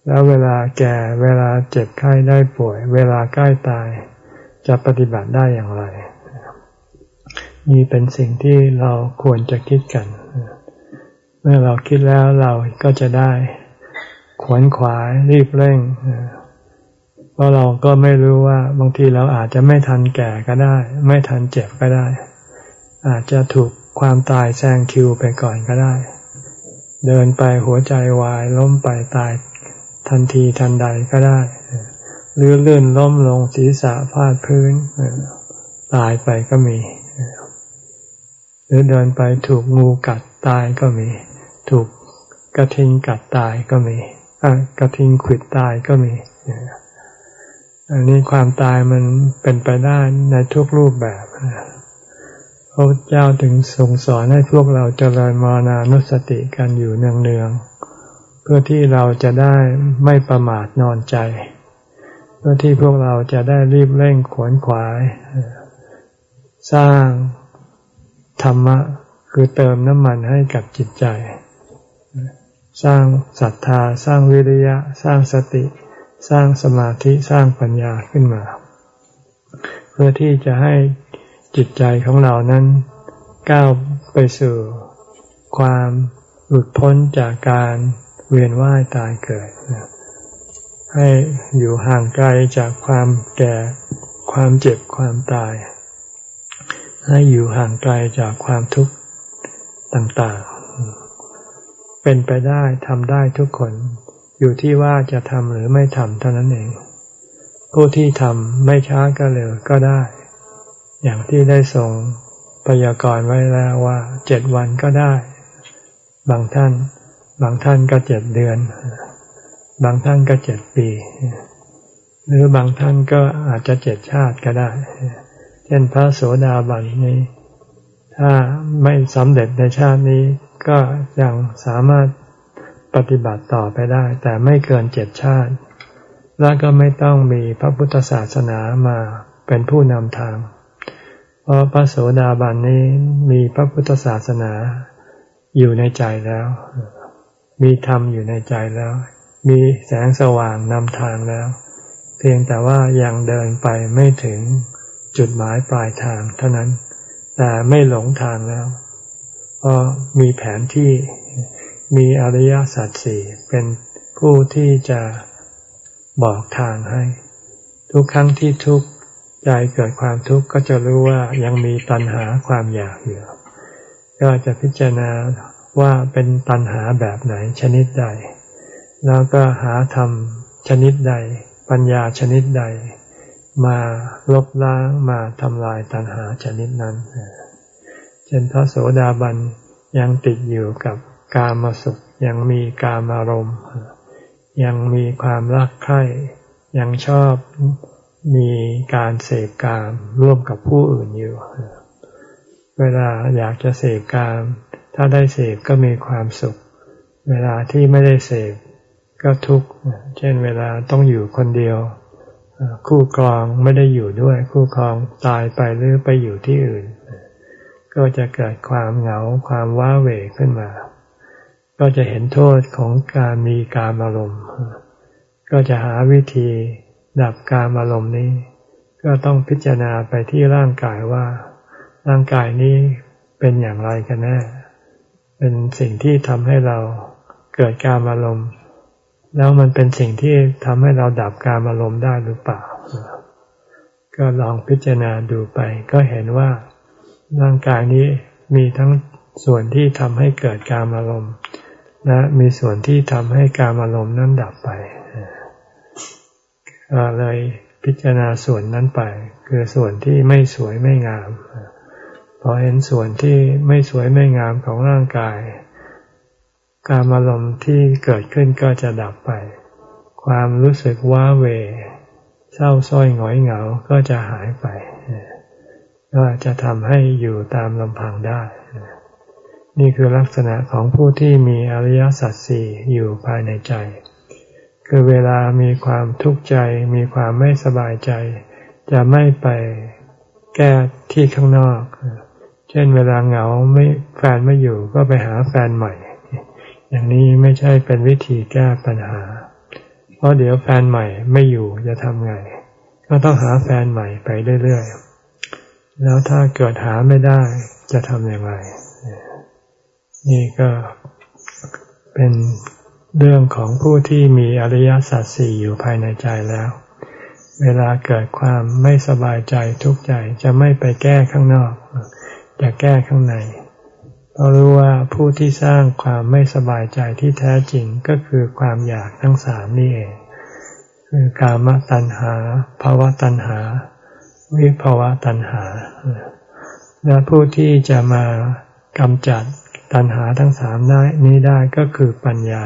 แล้วเวลาแก่เวลาเจ็บไข้ได้ป่วย เวลาใกล้ตาย จะปฏิบัติได้อย่างไร นี่เป็นสิ่งที่เราควรจะคิดกัน เมื่อเราคิดแล้วเราก็จะได้ ขวนขวายรีบเร่งเพราะเราก็ไม่รู้ว่าบางทีเราอาจจะไม่ทันแก่ก็ได้ ไม่ทันเจ็บก็ได้ อาจจะถูกความตายแซงคิวไปก่อนก็ได้ เดินไปหัวใจวายล้มไปตายทันทีทันใดก็ได้หรือลื่นล้มลงศีรษะฟาดพื้นตายไปก็มี หรือเดินไปถูกงูกัดตายก็มี ถูกกระทิงกัดตายก็มีกระทิงขิดตายก็มีอันนี้ความตายมันเป็นไปได้ในทุกรูปแบบ พระเจ้าถึงทรงสอนให้พวกเราเจริญมรณานุสติกันอยู่เนืองๆ เพื่อที่เราจะได้ไม่ประมาทนอนใจ เพื่อที่พวกเราจะได้รีบเร่งขวนขวาย สร้างธรรมะคือเติมน้ำมันให้กับจิตใจ สร้างศรัทธา สร้างวิริยะ สร้างสติ สร้างสมาธิ สร้างปัญญาขึ้นมา เพื่อที่จะให้ จิตใจของเรานั้น ก้าวไปสู่ ความหลุดพ้นจากการเวียนว่ายตายเกิด ให้อยู่ห่างไกลจากความแก่ ความเจ็บความตาย ให้อยู่ห่างไกลจากความทุกข์ต่างๆ เป็นไปได้ทำได้ทุกคน อยู่ที่ว่าจะทำหรือไม่ทำเท่านั้นเอง ผู้ที่ทำไม่ช้าก็เร็วก็ได้ อย่างที่ได้ส่งพยากรณ์ไว้แล้วว่าเจ็ดวันก็ได้ บางท่าน บางท่านก็เจ็ดเดือน บางท่านก็เจ็ดปี หรือบางท่านก็อาจจะเจ็ดชาติก็ได้ เช่นพระโสดาบันนี้ ถ้าไม่สำเร็จในชาตินี้ก็ยังสามารถปฏิบัติต่อไปได้ แต่ไม่เกินเจ็ดชาติ และก็ไม่ต้องมีพระพุทธศาสนามาเป็นผู้นำทาง เพราะพระโสดาบันนี้มีพระพุทธศาสนาอยู่ในใจแล้ว มีธรรมอยู่ในใจแล้ว มีแสงสว่างนำทางแล้ว เพียงแต่ว่ายังเดินไปไม่ถึงจุดหมายปลายทางเท่านั้น แต่ไม่หลงทางแล้วเพราะมีแผนที่มีอริยสัจสี่เป็นผู้ที่จะบอกทางให้ ทุกครั้งที่ทุกข์ ใจเกิดความทุกข์ก็จะรู้ว่ายังมีตัณหาความอยากอยู่ก็จะพิจารณาว่าเป็นตัณหาแบบไหนชนิดใด แล้วก็หาธรรมชนิดใด ปัญญาชนิดใด มาลบล้างมาทำลายตัณหาชนิดนั้นเช่นพระโสดาบันยังติดอยู่กับกามสุขยังมีกามารมณ์ยังมีความรักใคร่ยังชอบ มีการเสพกามร่วมกับผู้อื่นอยู่ เวลาอยากจะเสพกาม ถ้าได้เสพก็มีความสุข เวลาที่ไม่ได้เสพก็ทุกข์ เช่นเวลาต้องอยู่คนเดียว คู่ครองไม่ได้อยู่ด้วย คู่ครองตายไปหรือไปอยู่ที่อื่น ก็จะเกิดความเหงาความว้าเหวขึ้นมา ก็จะเห็นโทษของการมีการอารมณ์ ก็จะหาวิธี ดับการอารมณ์นี้ ก็ต้องพิจารณาไปที่ร่างกายว่า ร่างกายนี้เป็นอย่างไรกันแน่ เป็นสิ่งที่ทำให้เราเกิดการอารมณ์ แล้วมันเป็นสิ่งที่ทำให้เราดับการอารมณ์ได้หรือเปล่า ก็ลองพิจารณาดูไป ก็เห็นว่าร่างกายนี้มีทั้งส่วนที่ทำให้เกิดการอารมณ์ และมีส่วนที่ทำให้การอารมณ์นั้นดับไป เลยพิจารณาส่วนนั้นไป คือส่วนที่ไม่สวยไม่งามพอเห็นส่วนที่ไม่สวยไม่งามของร่างกาย การอารมณ์ที่เกิดขึ้นก็จะดับไป ความรู้สึกว้าเว เศร้าส้อยหงอยเหงาก็จะหายไป ก็จะทำให้อยู่ตามลำพังได้ นี่คือลักษณะของผู้ที่มีอริยสัจสี่อยู่ภายในใจ คือเวลามีความทุกข์ใจ มีความไม่สบายใจ จะไม่ไปแก้ที่ข้างนอก เช่นเวลาเหงาไม่แฟนไม่อยู่ก็ไปหาแฟนใหม่ อย่างนี้ไม่ใช่เป็นวิธีแก้ปัญหา เพราะเดี๋ยวแฟนใหม่ไม่อยู่จะทำไง ก็ต้องหาแฟนใหม่ไปเรื่อยๆ แล้วถ้าเกิดหาไม่ได้จะทำอย่างไร นี่ก็เป็น เรื่องของผู้ที่มีอริยสัจสี่อยู่ภายในใจแล้ว เวลาเกิดความไม่สบายใจทุกข์ใจจะไม่ไปแก้ข้างนอก จะแก้ข้างในเพราะรู้ว่าผู้ที่สร้างความไม่สบายใจที่แท้จริงก็คือความอยากทั้งสามนี่เอง คือกามตัณหาภาวะตัณหา วิภาวะตัณหา และผู้ที่จะมากำจัดตัณหาทั้งสามนี้ได้ก็คือปัญญา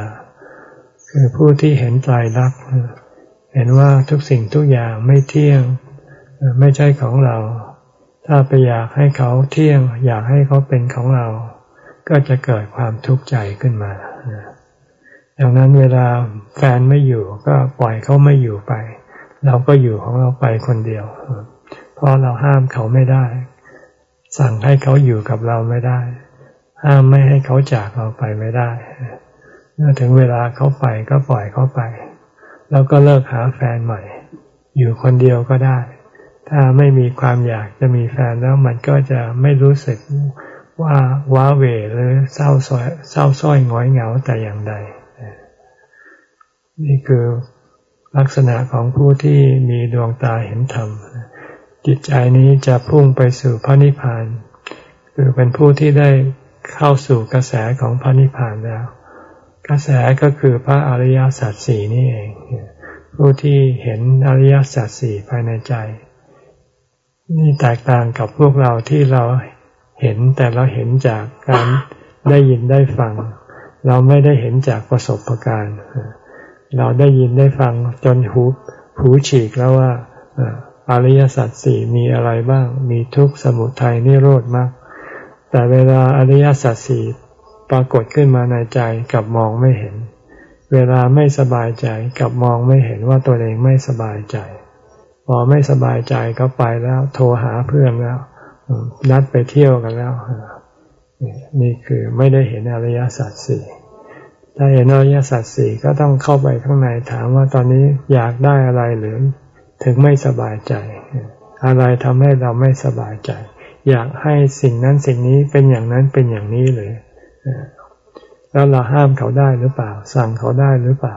คือผู้ที่เห็นใจรักเห็นว่าทุกสิ่งทุกอย่างไม่เที่ยงไม่ใช่ของเรา ถ้าไปอยากให้เขาเที่ยง อยากให้เขาเป็นของเรา ก็จะเกิดความทุกข์ใจขึ้นมาดังนั้นเวลาแฟนไม่อยู่ก็ปล่อยเขาไม่อยู่ไป เราก็อยู่ของเราไปคนเดียว เพราะเราห้ามเขาไม่ได้ สั่งให้เขาอยู่กับเราไม่ได้ ห้ามไม่ให้เขาจากเราไปไม่ได้ เมื่อถึงเวลาเขาไปก็ปล่อยเขาไป แล้วก็เลิกหาแฟนใหม่ อยู่คนเดียวก็ได้ ถ้าไม่มีความอยากจะมีแฟนแล้วมันก็จะไม่รู้สึกว่าว้าเหวหรือเศร้าส้อยเศร้าส้อยงอยเหงาแต่อย่างใด นี่คือลักษณะของผู้ที่มีดวงตาเห็นธรรม จิตใจนี้จะพุ่งไปสู่พระนิพพาน คือเป็นผู้ที่ได้เข้าสู่กระแสของพระนิพพานแล้ว กระแสก็คือพระอริยสัจสี่นี่เอง ผู้ที่เห็นอริยสัจสี่ภายในใจ นี่แตกต่างกับพวกเราที่เราเห็นแต่เราเห็นจากการได้ยินได้ฟัง เราไม่ได้เห็นจากประสบการณ์เราได้ยินได้ฟังจนหูหูฉีกแล้วว่าอริยสัจสี่มีอะไรบ้าง มีทุกข์สมุทัยนิโรธมาก แต่เวลาอริยสัจสี่ ปรากฏขึ้นมาในใจกับมองไม่เห็น เวลาไม่สบายใจกับมองไม่เห็นว่าตัวเองไม่สบายใจ พอไม่สบายใจก็ไปแล้ว โทรหาเพื่อนแล้วนัดไปเที่ยวกันแล้ว นี่คือไม่ได้เห็นอริยสัจสี่ถ้าเห็นอริยสัจสี่ก็ต้องเข้าไปข้างในถามว่าตอนนี้อยากได้อะไรหรือถึงไม่สบายใจ อะไรทำให้เราไม่สบายใจ อยากให้สิ่งนั้นสิ่งนี้เป็นอย่างนั้นเป็นอย่างนี้หรือ แล้วเราห้ามเขาได้หรือเปล่า สั่งเขาได้หรือเปล่า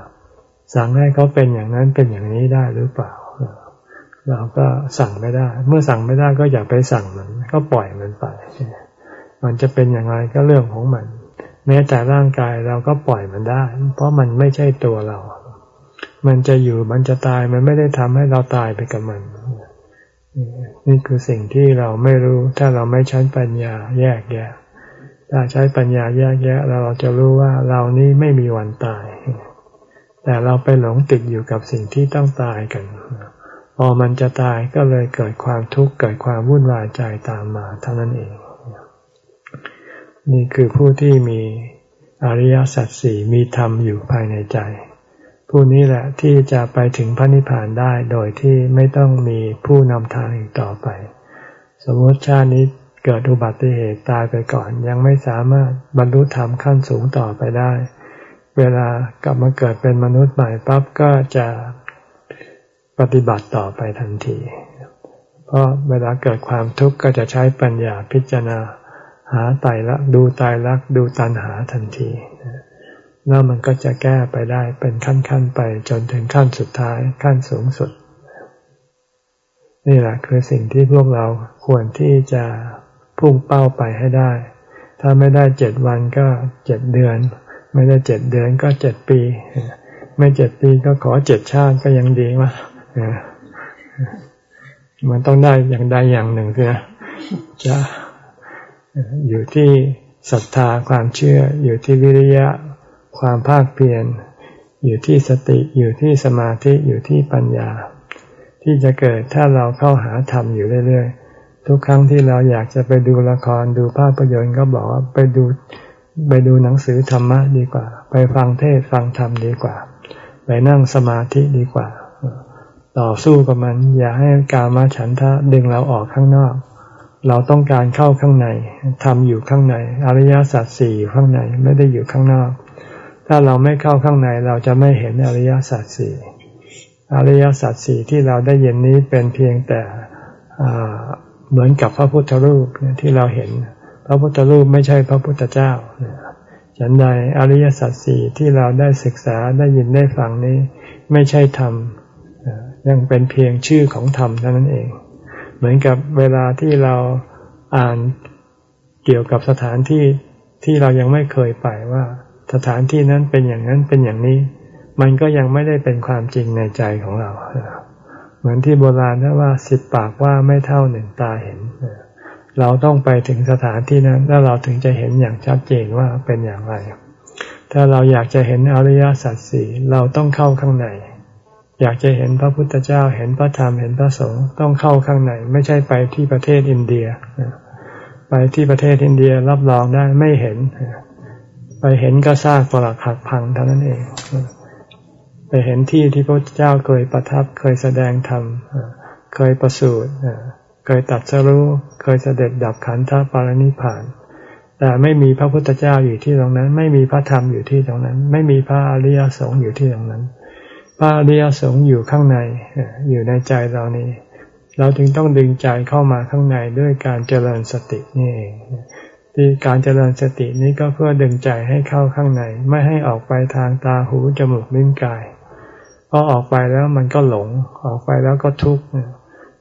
สั่งให้เขาเป็นอย่างนั้นเป็นอย่างนี้ได้หรือเปล่า เราก็สั่งไม่ได้ เมื่อสั่งไม่ได้ก็อย่าไปสั่งมันก็ปล่อยมันไปมันจะเป็นอย่างไรก็เรื่องของมัน แม้แต่ร่างกายเราก็ปล่อยมันได้ เพราะมันไม่ใช่ตัวเรา มันจะอยู่มันจะตายมันไม่ได้ทำให้เราตายไปกับมันนี่คือสิ่งที่เราไม่รู้ถ้าเราไม่ใช้ปัญญาแยกแยะ ถ้าใช้ปัญญาแยกแยะเราจะรู้ว่าเรานี้ไม่มีวันตาย แต่เราไปหลงติดอยู่กับสิ่งที่ต้องตายกัน พอมันจะตายก็เลยเกิดความทุกข์เกิดความวุ่นวายใจตามมาเท่านั้นเอง นี่คือผู้ที่มีอริยสัจสี่มีธรรมอยู่ภายในใจ ผู้นี้แหละที่จะไปถึงพระนิพพานได้โดยที่ไม่ต้องมีผู้นำทางอีกต่อไป สมมติชาตินี้ เกิดอุบัติเหตุตายไปก่อน ยังไม่สามารถบรรลุธรรมขั้นสูงต่อไปได้ เวลากลับมาเกิดเป็นมนุษย์ใหม่ปั๊บก็จะปฏิบัติต่อไปทันที เพราะเวลาเกิดความทุกข์ก็จะใช้ปัญญาพิจารณาหาตายละดูตายรักดูตัณหาทันทีแล้วมันก็จะแก้ไปได้เป็นขั้นๆไปจนถึงขั้นสุดท้ายขั้นสูงสุด นี่แหละคือสิ่งที่พวกเราควรที่จะ พุ่งเป้าไปให้ได้ ถ้าไม่ได้เจ็ดวันก็เจ็ดเดือน ไม่ได้เจ็ดเดือนก็เจ็ดปี ไม่เจ็ดปีก็ขอเจ็ดชาติก็ยังดีวะมันต้องได้อย่างใดอย่างหนึ่งคือจะอยู่ที่ศรัทธาความเชื่อ อยู่ที่วิริยะ ความภาคเพียรอยู่ที่สติอยู่ที่สมาธิอยู่ที่ปัญญา ที่จะเกิดถ้าเราเข้าหาธรรมอยู่เรื่อยๆ ทุกครั้งที่เราอยากจะไปดูละครดูภาพยนตร์ก็บอกว่าไปดูไปดูหนังสือธรรมะดีกว่า ไปฟังเทศฟังธรรมดีกว่า ไปนั่งสมาธิดีกว่า ต่อสู้กับมัน อย่าให้กามาฉันทะดึงเราออกข้างนอก เราต้องการเข้าข้างในทำอยู่ข้างในอริยสัจสี่อยู่ข้างในไม่ได้อยู่ข้างนอก ถ้าเราไม่เข้าข้างในเราจะไม่เห็นอริยสัจสี่อริยสัจสี่ที่เราได้ยินนี้เป็นเพียงแต่ เหมือนกับพระพุทธรูปที่เราเห็น พระพุทธรูปไม่ใช่พระพุทธเจ้าฉันใดอริยสัจสี่ที่เราได้ศึกษาได้ยินได้ฟังนี้ ไม่ใช่ธรรมยังเป็นเพียงชื่อของธรรมเท่านั้นเอง เหมือนกับเวลาที่เราอ่านเกี่ยวกับสถานที่ที่เรายังไม่เคยไปว่า สถานที่นั้นเป็นอย่างนั้นเป็นอย่างนี้ มันก็ยังไม่ได้เป็นความจริงในใจของเรา เหมือนที่โบราณนะว่าสิบปากว่าไม่เท่าหนึ่งตาเห็น เราต้องไปถึงสถานที่นั้น แล้วเราถึงจะเห็นอย่างชัดเจนว่าเป็นอย่างไร ถ้าเราอยากจะเห็นอริยสัจสี่เราต้องเข้าข้างใน อยากจะเห็นพระพุทธเจ้าเห็นพระธรรมเห็นพระสงฆ์ต้องเข้าข้างใน ไม่ใช่ไปที่ประเทศอินเดีย ไปที่ประเทศอินเดียรับรองได้ไม่เห็น ไปเห็นก็ซากปรักหักพังเท่านั้นเอง ไปเห็นที่ที่พระเจ้าเคยประทับเคยแสดงธรรมเคยประสูติเคยตัดสรู้เคยเสด็จดับขันธปารณิพาน แต่ไม่มีพระพุทธเจ้าอยู่ที่ตรงนั้น ไม่มีพระธรรมอยู่ที่ตรงนั้น ไม่มีพระอริยสงฆ์อยู่ที่ตรงนั้น พระอริยสงฆ์อยู่ข้างในอยู่ในใจเรานี้เราจึงต้องดึงใจเข้ามาข้างในด้วยการเจริญสตินี่เองที่การเจริญสตินี้ก็เพื่อดึงใจให้เข้าข้างใน ไม่ให้ออกไปทางตาหูจมูกลิ้นกาย เพราะออกไปแล้วมันก็หลง ออกไปแล้วก็ทุกข์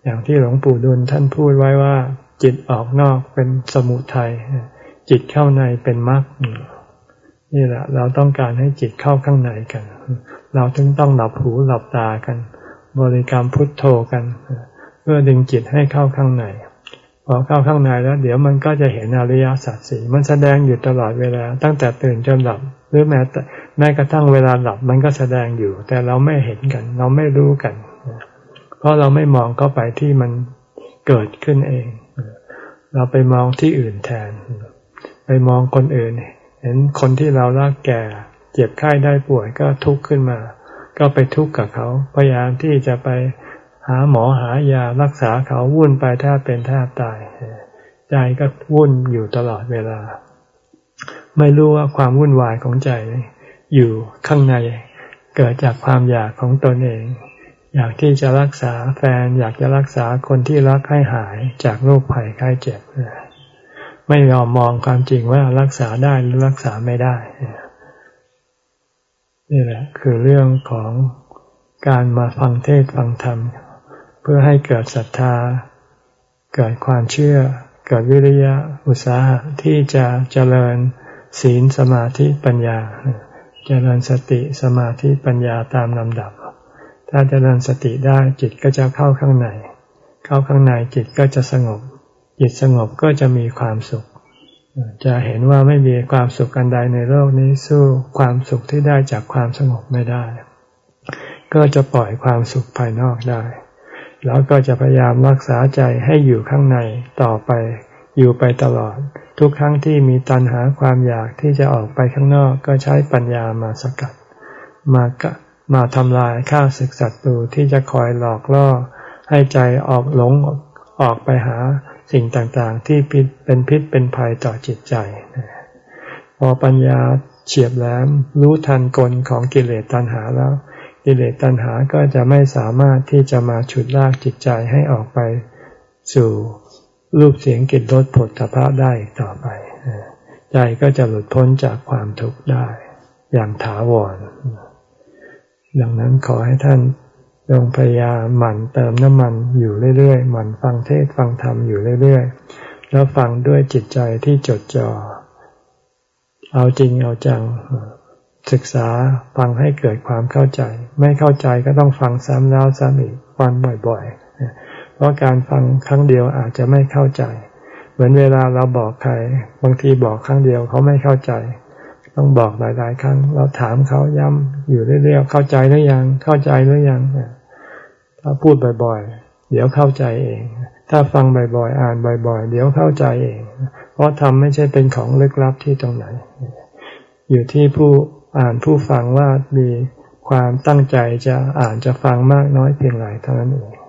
อย่างที่หลวงปู่ดุลท่านพูดไว้ว่า จิตออกนอกเป็นสมุทัยจิตเข้าในเป็นมรรคนี่แหละ เราต้องการให้จิตเข้าข้างในกัน เราจึงต้องหลับหูหลับตากัน บริกรรมพุทโธกัน เพื่อดึงจิตให้เข้าข้างในพอเข้าข้างในแล้ว เดี๋ยวมันก็จะเห็นอริยสัจสี่มันแสดงอยู่ตลอดเวลา ตั้งแต่ตื่นจนหลับ รือแม้แต่แม้กระทั่งเวลาหลับมันก็แสดงอยู่ แต่เราไม่เห็นกัน เราไม่รู้กัน เพราะเราไม่มองเข้าไปที่มันเกิดขึ้นเอง เราไปมองที่อื่นแทน ไปมองคนอื่น เห็นคนที่เรารักแก่ เจ็บไข้ได้ป่วยก็ทุกข์ขึ้นมา ก็ไปทุกข์กับเขา พยายามที่จะไปหาหมอหายารักษาเขาวุ่นไปแทบเป็นแทบตาย ใจก็วุ่นอยู่ตลอดเวลา ไม่รู้ว่าความวุ่นวายของใจอยู่ข้างใน เกิดจากความอยากของตนเอง อยากที่จะรักษาแฟน อยากจะรักษาคนที่รักให้หายจากโรคภัยไข้เจ็บไม่ยอมมองความจริงว่ารักษาได้หรือรักษาไม่ได้นี่แหละคือเรื่องของการมาฟังเทศฟังธรรม เพื่อให้เกิดศรัทธา เกิดความเชื่อ เกิดวิริยะอุตสาหะที่จะเจริญ ศีลสมาธิปัญญาเจริญสติสมาธิปัญญาตามลำดับ ถ้าเจริญสติได้จิตก็จะเข้าข้างใน เข้าข้างในจิตก็จะสงบ จิตสงบก็จะมีความสุข จะเห็นว่าไม่มีความสุขอันใดในโลกนี้สู้ความสุขที่ได้จากความสงบไม่ได้ ก็จะปล่อยความสุขภายนอกได้ แล้วก็จะพยายามรักษาใจให้อยู่ข้างในต่อไป อยู่ไปตลอด ทุกครั้งที่มีตัณหาความอยากที่จะออกไปข้างนอกก็ใช้ปัญญามาสกัด มากมาทำลายข้าศึกศัตรูที่จะคอยหลอกล่อ ให้ใจออกหลงออกไปหาสิ่งต่างๆ ที่เป็นพิษเป็นภัยต่อจิตใจ พอปัญญาเฉียบแหลมรู้ทันกลของกิเลสตัณหาแล้ว กิเลสตัณหาก็จะไม่สามารถที่จะมาฉุดลากจิตใจให้ออกไปสู่ รูปเสียงกลิ่นรสผลตภะได้ต่อไป ใจก็จะหลุดพ้นจากความทุกข์ได้ อย่างถาวร ดังนั้นขอให้ท่านลงพยายามหมั่นเติมน้ำมันอยู่เรื่อยๆ หมั่นฟังเทศฟังธรรมอยู่เรื่อยๆ แล้วฟังด้วยจิตใจที่จดจอ่อ เอาจริงเอาจัง ศึกษาฟังให้เกิดความเข้าใจ ไม่เข้าใจก็ต้องฟังซ้ำแล้วซ้ำอีกฟังบ่อยๆ ราะการฟังครั้งเดียวอาจจะไม่เข้าใจ เหมือนเวลาเราบอกใคร บางทีบอกครั้งเดียวเขาไม่เข้าใจ ต้องบอกหลายๆครั้ง เราถามเขาย้ำอยู่เรื่อยๆเข้าใจหรือยัง เข้าใจหรือยังถ้าพูดบ่อยๆ เดี๋ยวเข้าใจเอง ถ้าฟังบ่อยๆ อ่านบ่อยๆ เดี๋ยวเข้าใจเอง เพราะทำไม่ใช่เป็นของลึกลับที่ตรงไหน อยู่ที่ผู้อ่านผู้ฟังว่ามีความตั้งใจจะอ่านจะฟังมากน้อยเพียงไรเท่านั้นเอง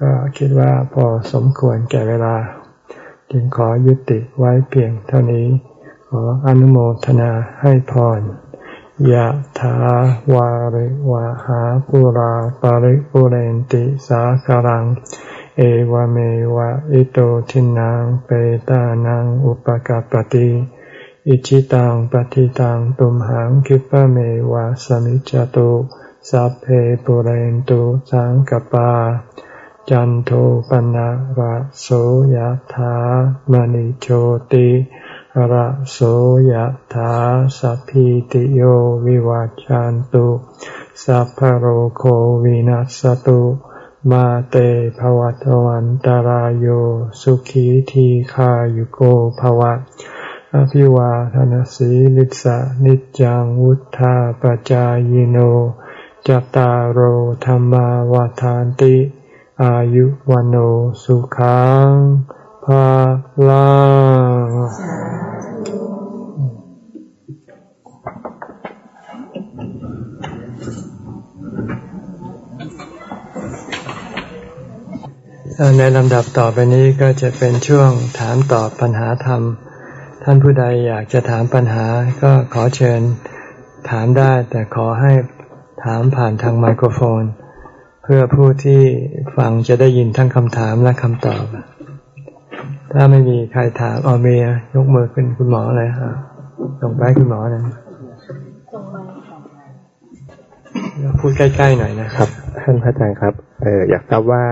ก็คิดว่าพอสมควรแก่เวลา จึงขอยุติไว้เพียงเท่านี้ ขออนุโมทนาให้พรยะถาวาริวะหาปุราปาริปุเรนติสาคารัง เอวเมวะอิโตทินังเปตานังอุปกาปติอิชิตังปฏิตังตุมหังคิปะเมวะสมิจจตุสัพเพปุเรนตุสังกปา จันโทปนะระโสยธามณิโชติระโสยธาสัพพิติโยวิวัจจันตุ สัพพโรโควินัสตุ มาเตภวัตวันตารโยสุขีทีขายุโกภวะ อภิวาทนสีลิสะนิจังวุธาปจายโนจตารโธรรมาวาทานติ อายุวันโอสุขังภาลังในลำดับต่อไปนี้ก็จะเป็นช่วงถามตอบปัญหาธรรม ท่านผู้ใดอยากจะถามปัญหาก็ขอเชิญถามได้แต่ขอให้ถามผ่านทางไมโครโฟน พื่อผู้ที่ฟังจะได้ยินทั้งคำถามและคำตอบ ถ้าไม่มีใครถามออเมียยกมือขึ้นคุณหมอเลยค่ะส่งไปคุณหมอนะพูดใกล้ๆหน่อยนะครับ ท่านพระอาจารย์ครับเอออยากทราบว่า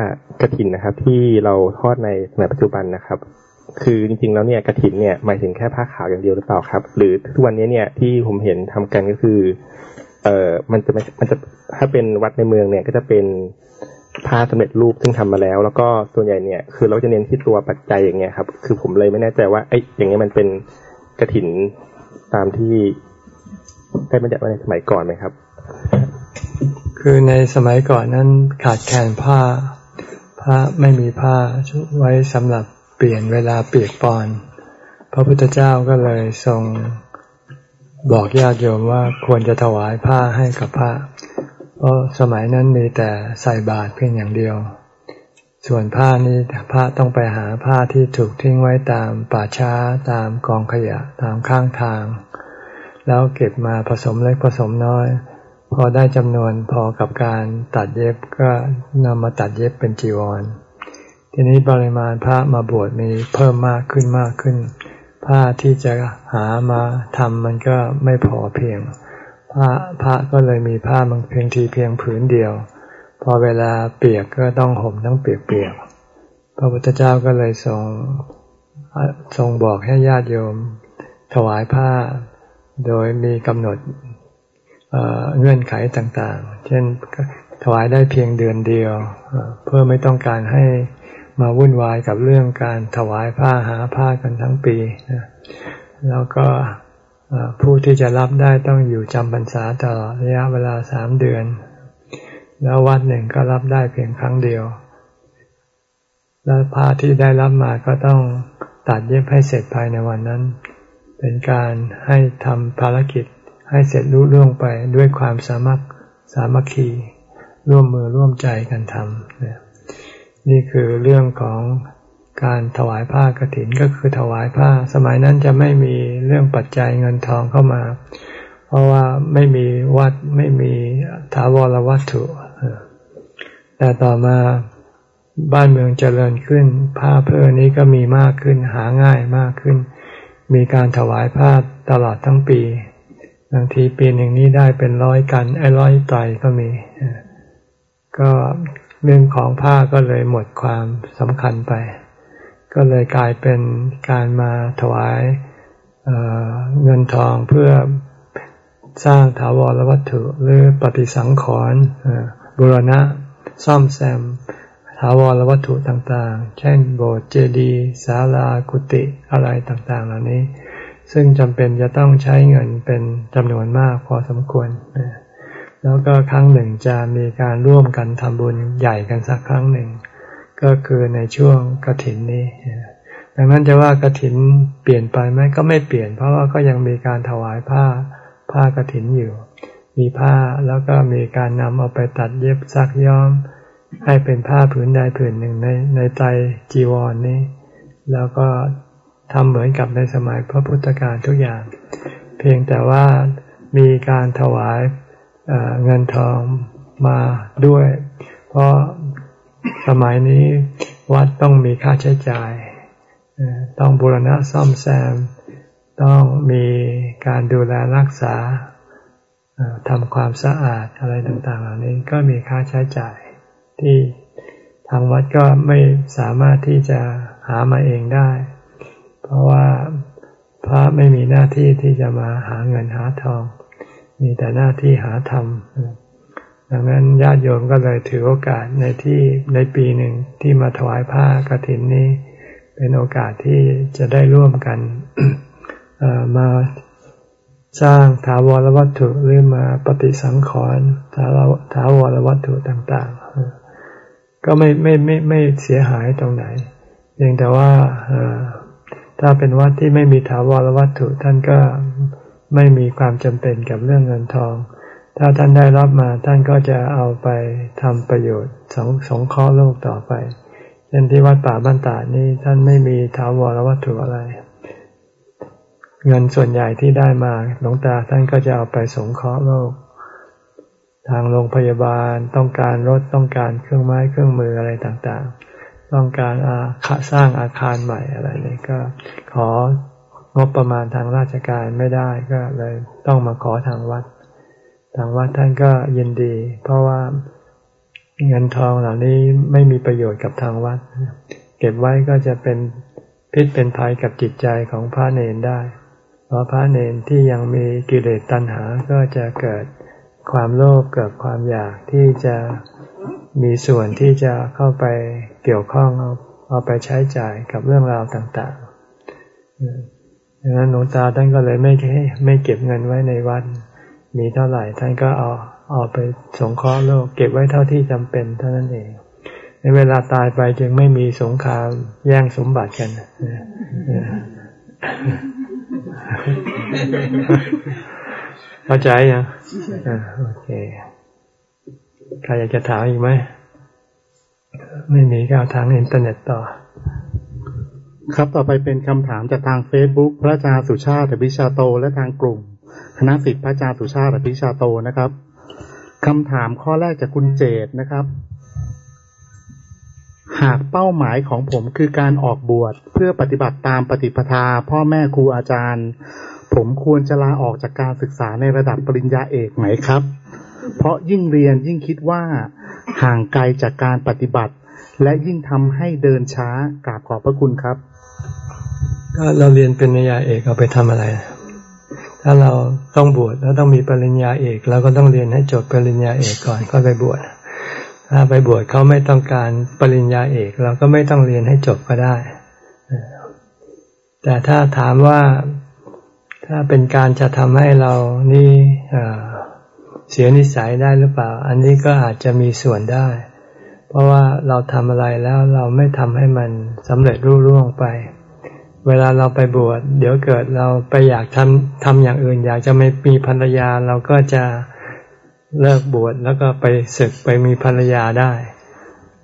กระถินนะครับ ที่เราทอดในสมัยปัจจุบันนะครับ คือจริงๆแล้วเนี่ยกระถินเนี่ยหมายถึงแค่ผ้าขาวอย่างเดียวหรือเปล่าครับ หรือทุกวันนี้เนี่ยที่ผมเห็นทำกันก็คือ เออมันจะมันจะถ้าเป็นวัดในเมืองเนี่ย ก็จะเป็นผ้าสำเร็จรูปซึ่งทำมาแล้ว แล้วก็ส่วนใหญ่เนี่ย คือเราจะเน้นที่ตัวปัจจัยอย่างเงี้ยครับ คือผมเลยไม่แน่ใจว่าไอ้อย่างเงี้ยมันเป็นกระถินตามที่ได้มาจากในสมัยก่อนไหมครับ คือในสมัยก่อนนั้นขาดแคลนผ้า ผ้าไม่มีผ้าไว้สำหรับเปลี่ยนเวลาเปียกปอน พระพุทธเจ้าก็เลยทรง บอกญาติโยมว่าควรจะถวายผ้าให้กับพระ เพราะสมัยนั้นมีแต่ใส่บาตรเพียงอย่างเดียว ส่วนผ้านี้พระต้องไปหาผ้าที่ถูกทิ้งไว้ตามป่าช้าตามกองขยะตามข้างทาง แล้วเก็บมาผสมเล็กผสมน้อย พอได้จำนวนพอกับการตัดเย็บก็นำมาตัดเย็บเป็นจีวร ทีนี้ปริมาณพระมาบวชมีเพิ่มมากขึ้นมากขึ้น ผ้าที่จะหามาทำมันก็ไม่พอเพียงผ้าพระก็เลยมีผ้ามันเพียงทีเพียงผืนเดียว พอเวลาเปียกก็ต้องห่มทั้งเปียกๆพระพุทธเจ้าก็เลยทรงทรงบอกให้ญาติโยม ถวายผ้า โดยมีกำหนดเงื่อนไขต่างๆ เช่นถวายได้เพียงเดือนเดียว เพื่อไม่ต้องการให้ มาวุ่นวายกับเรื่องการถวายผ้าหาผ้ากันทั้งปีแล้วก็ผู้ที่จะรับได้ต้องอยู่จำพรรษาตลอดระยะเวลาสามเดือน แล้ววัดหนึ่งก็รับได้เพียงครั้งเดียว แล้วผ้าที่ได้รับมาก็ต้องตัดเย็บให้เสร็จภายในวันนั้น เป็นการให้ทำภารกิจให้เสร็จรู้เรื่องไปด้วยความสามัคสามัคคี ร่วมมือร่วมใจกันทำนี่ นี่คือเรื่องของการถวายผ้ากรถินก็คือถวายผ้า สมัยนั้นจะไม่มีเรื่องปัจจัยเงินทองเข้ามา เพราะว่าไม่มีวัดไม่มีถาวรวัตถุ แต่ต่อมาบ้านเมืองเจริญขึ้น ผ้าเพื่อนี้ก็มีมากขึ้นหาง่ายมากขึ้น มีการถวายผ้าตลอดทั้งปีบางทีปีหนึ่งนี้ได้เป็นร้อยกันไอ้ร้อยไตรก็มี ก็ เรื่องของผ้าก็เลยหมดความสำคัญไป ก็เลยกลายเป็นการมาถวายเเงินทองเพื่อสร้างถาวรวัตถุหรือปฏิสังขรณ์บุรณะ ซ่อมแซมถาวรวัตถุต่างๆ เช่นโบสถ์เจดีย์ศาลากุฏิอะไรต่างๆ เหล่านี้ ซึ่งจำเป็นจะต้องใช้เงินเป็นจำนวนมากพอสมควร แล้วก็ครั้งหนึ่งจะมีการร่วมกันทำบุญใหญ่กันสักครั้งหนึ่ง ก็คือในช่วงกระถินนี้ ดังนั้นจะว่ากระถินเปลี่ยนไปไหมก็ไม่เปลี่ยน เพราะว่าก็ยังมีการถวายผ้าผ้ากระถินอยู่ มีผ้าแล้วก็มีการนำเอาไปตัดเย็บซักย้อม ให้เป็นผ้าผืนใดผืนหนึ่งในในใจจีวรนนี้ แล้วก็ทำเหมือนกับในสมัยพระพุทธการทุกอย่าง เพียงแต่ว่ามีการถวาย เงินทองมาด้วย เพราะสมัยนี้วัดต้องมีค่าใช้จ่าย ต้องบูรณะซ่อมแซม ต้องมีการดูแลรักษาทำความสะอาดอะไรต่างๆ เหล่านี้ก็มีค่าใช้จ่ายที่ทางวัดก็ไม่สามารถที่จะหามาเองได้ เพราะว่าพระไม่มีหน้าที่ที่จะมาหาเงินหาทอง มีแต่หน้าที่หาธรรมดังนั้นญาติโยมก็เลยถือโอกาสในที่ในปีหนึ่งที่มาถวายผ้ากรถินนี้ เป็นโอกาสที่จะได้ร่วมกันมาสร้างถาวรวัตถุหรือมาปฏิสังขรณ์ถาวรวัตถุต่างๆ ก็ไม่ไม่ไม่ไม่เสียหายตรงไหนเพียงแต่ว่าถ้าเป็นวัดที่ไม่มีถาวรวัตถุท่านก็ ไม่มีความจำเป็นกับเรื่องเงินทอง ถ้าท่านได้รับมาท่านก็จะเอาไปทำประโยชน์สองสองข้อโลกต่อไปเช่นที่วัดป่าบ้านตานี่ท่านไม่มีถาวรวัตถุอะไร เงินส่วนใหญ่ที่ได้มาหลวงตาท่านก็จะเอาไปสงเคราะห์โลก ทางโรงพยาบาลต้องการรถต้องการเครื่องไม้เครื่องมืออะไรต่างๆ ต้องการอาสร้างอาคารใหม่อะไรนี่ก็ขอ งบประมาณทางราชการไม่ได้ก็เลยต้องมาขอทางวัด ทางวัดท่านก็ยินดี เพราะว่าเงินทองเหล่านี้ไม่มีประโยชน์กับทางวัด เก็บไว้ก็จะเป็นพิษเป็นภัยกับจิตใจของพระเนนได้ เพราะพระเนนที่ยังมีกิเลสตัณหาก็จะเกิดความโลภเกิดความอยากที่จะมีส่วนที่จะเข้าไปเกี่ยวข้องเอาเอาไปใช้จ่ายกับเรื่องราวต่าง ๆ ดังนั้นหลวงตาท่านก็เลยไม่ไม่เก็บเงินไว้ในวัด มีเท่าไหร่ท่านก็เอาเอาไปสงเคราะห์โลก เก็บไว้เท่าที่จำเป็นเท่านั้นเอง ในเวลาตายไปจึงไม่มีสงครามแย่งสมบัติกันเข้าใจยังโอเคใครอยากจะถามอีกไหม ไม่มีก็ทางอินเทอร์เน็ตต่อ ครับต่อไปเป็นคำถามจากทางเฟซบุ๊กพระอาจารย์สุชาติพิชาโต และทางกลุ่มคณะสิทธิพระอาจารย์สุชาติพิชาโตนะครับคำถามข้อแรกจากคุณเจตนะครับ หากเป้าหมายของผมคือการออกบวชเพื่อปฏิบัติตามปฏิปทา พ่อแม่ครูอาจารย์ ผมควรจะลาออกจากการศึกษาในระดับปริญญาเอกไหมครับ เพราะยิ่งเรียนยิ่งคิดว่าห่างไกลจากการปฏิบัติ และยิ่งทำให้เดินช้ากราบขอบพระคุณครับ ก็เราเรียนเป็นปริญญาเอกเอาไปทำอะไร ถ้าเราต้องบวชแล้วต้องมีปริญญาเอกเราก็ต้องเรียนให้จบปริญญาเอกก่อนก็ไปบวชถ้าไปบวชเขาไม่ต้องการปริญญาเอกเราก็ไม่ต้องเรียนให้จบก็ได้ แต่ถ้าถามว่าถ้าเป็นการจะทำให้เรานี่เสียนิสัยได้หรือเปล่า อันนี้ก็อาจจะมีส่วนได้ ราะว่าเราทำอะไรแล้วเราไม่ทำให้มันสำเร็จรุ่ร่วงไป เวลาเราไปบวชเดี๋ยวเกิดเราไปอยากทำทำอย่างอื่น อยากจะไม่มีภรรยาเราก็จะเลิกบวชแล้วก็ไปศึกไปมีภรรยาได้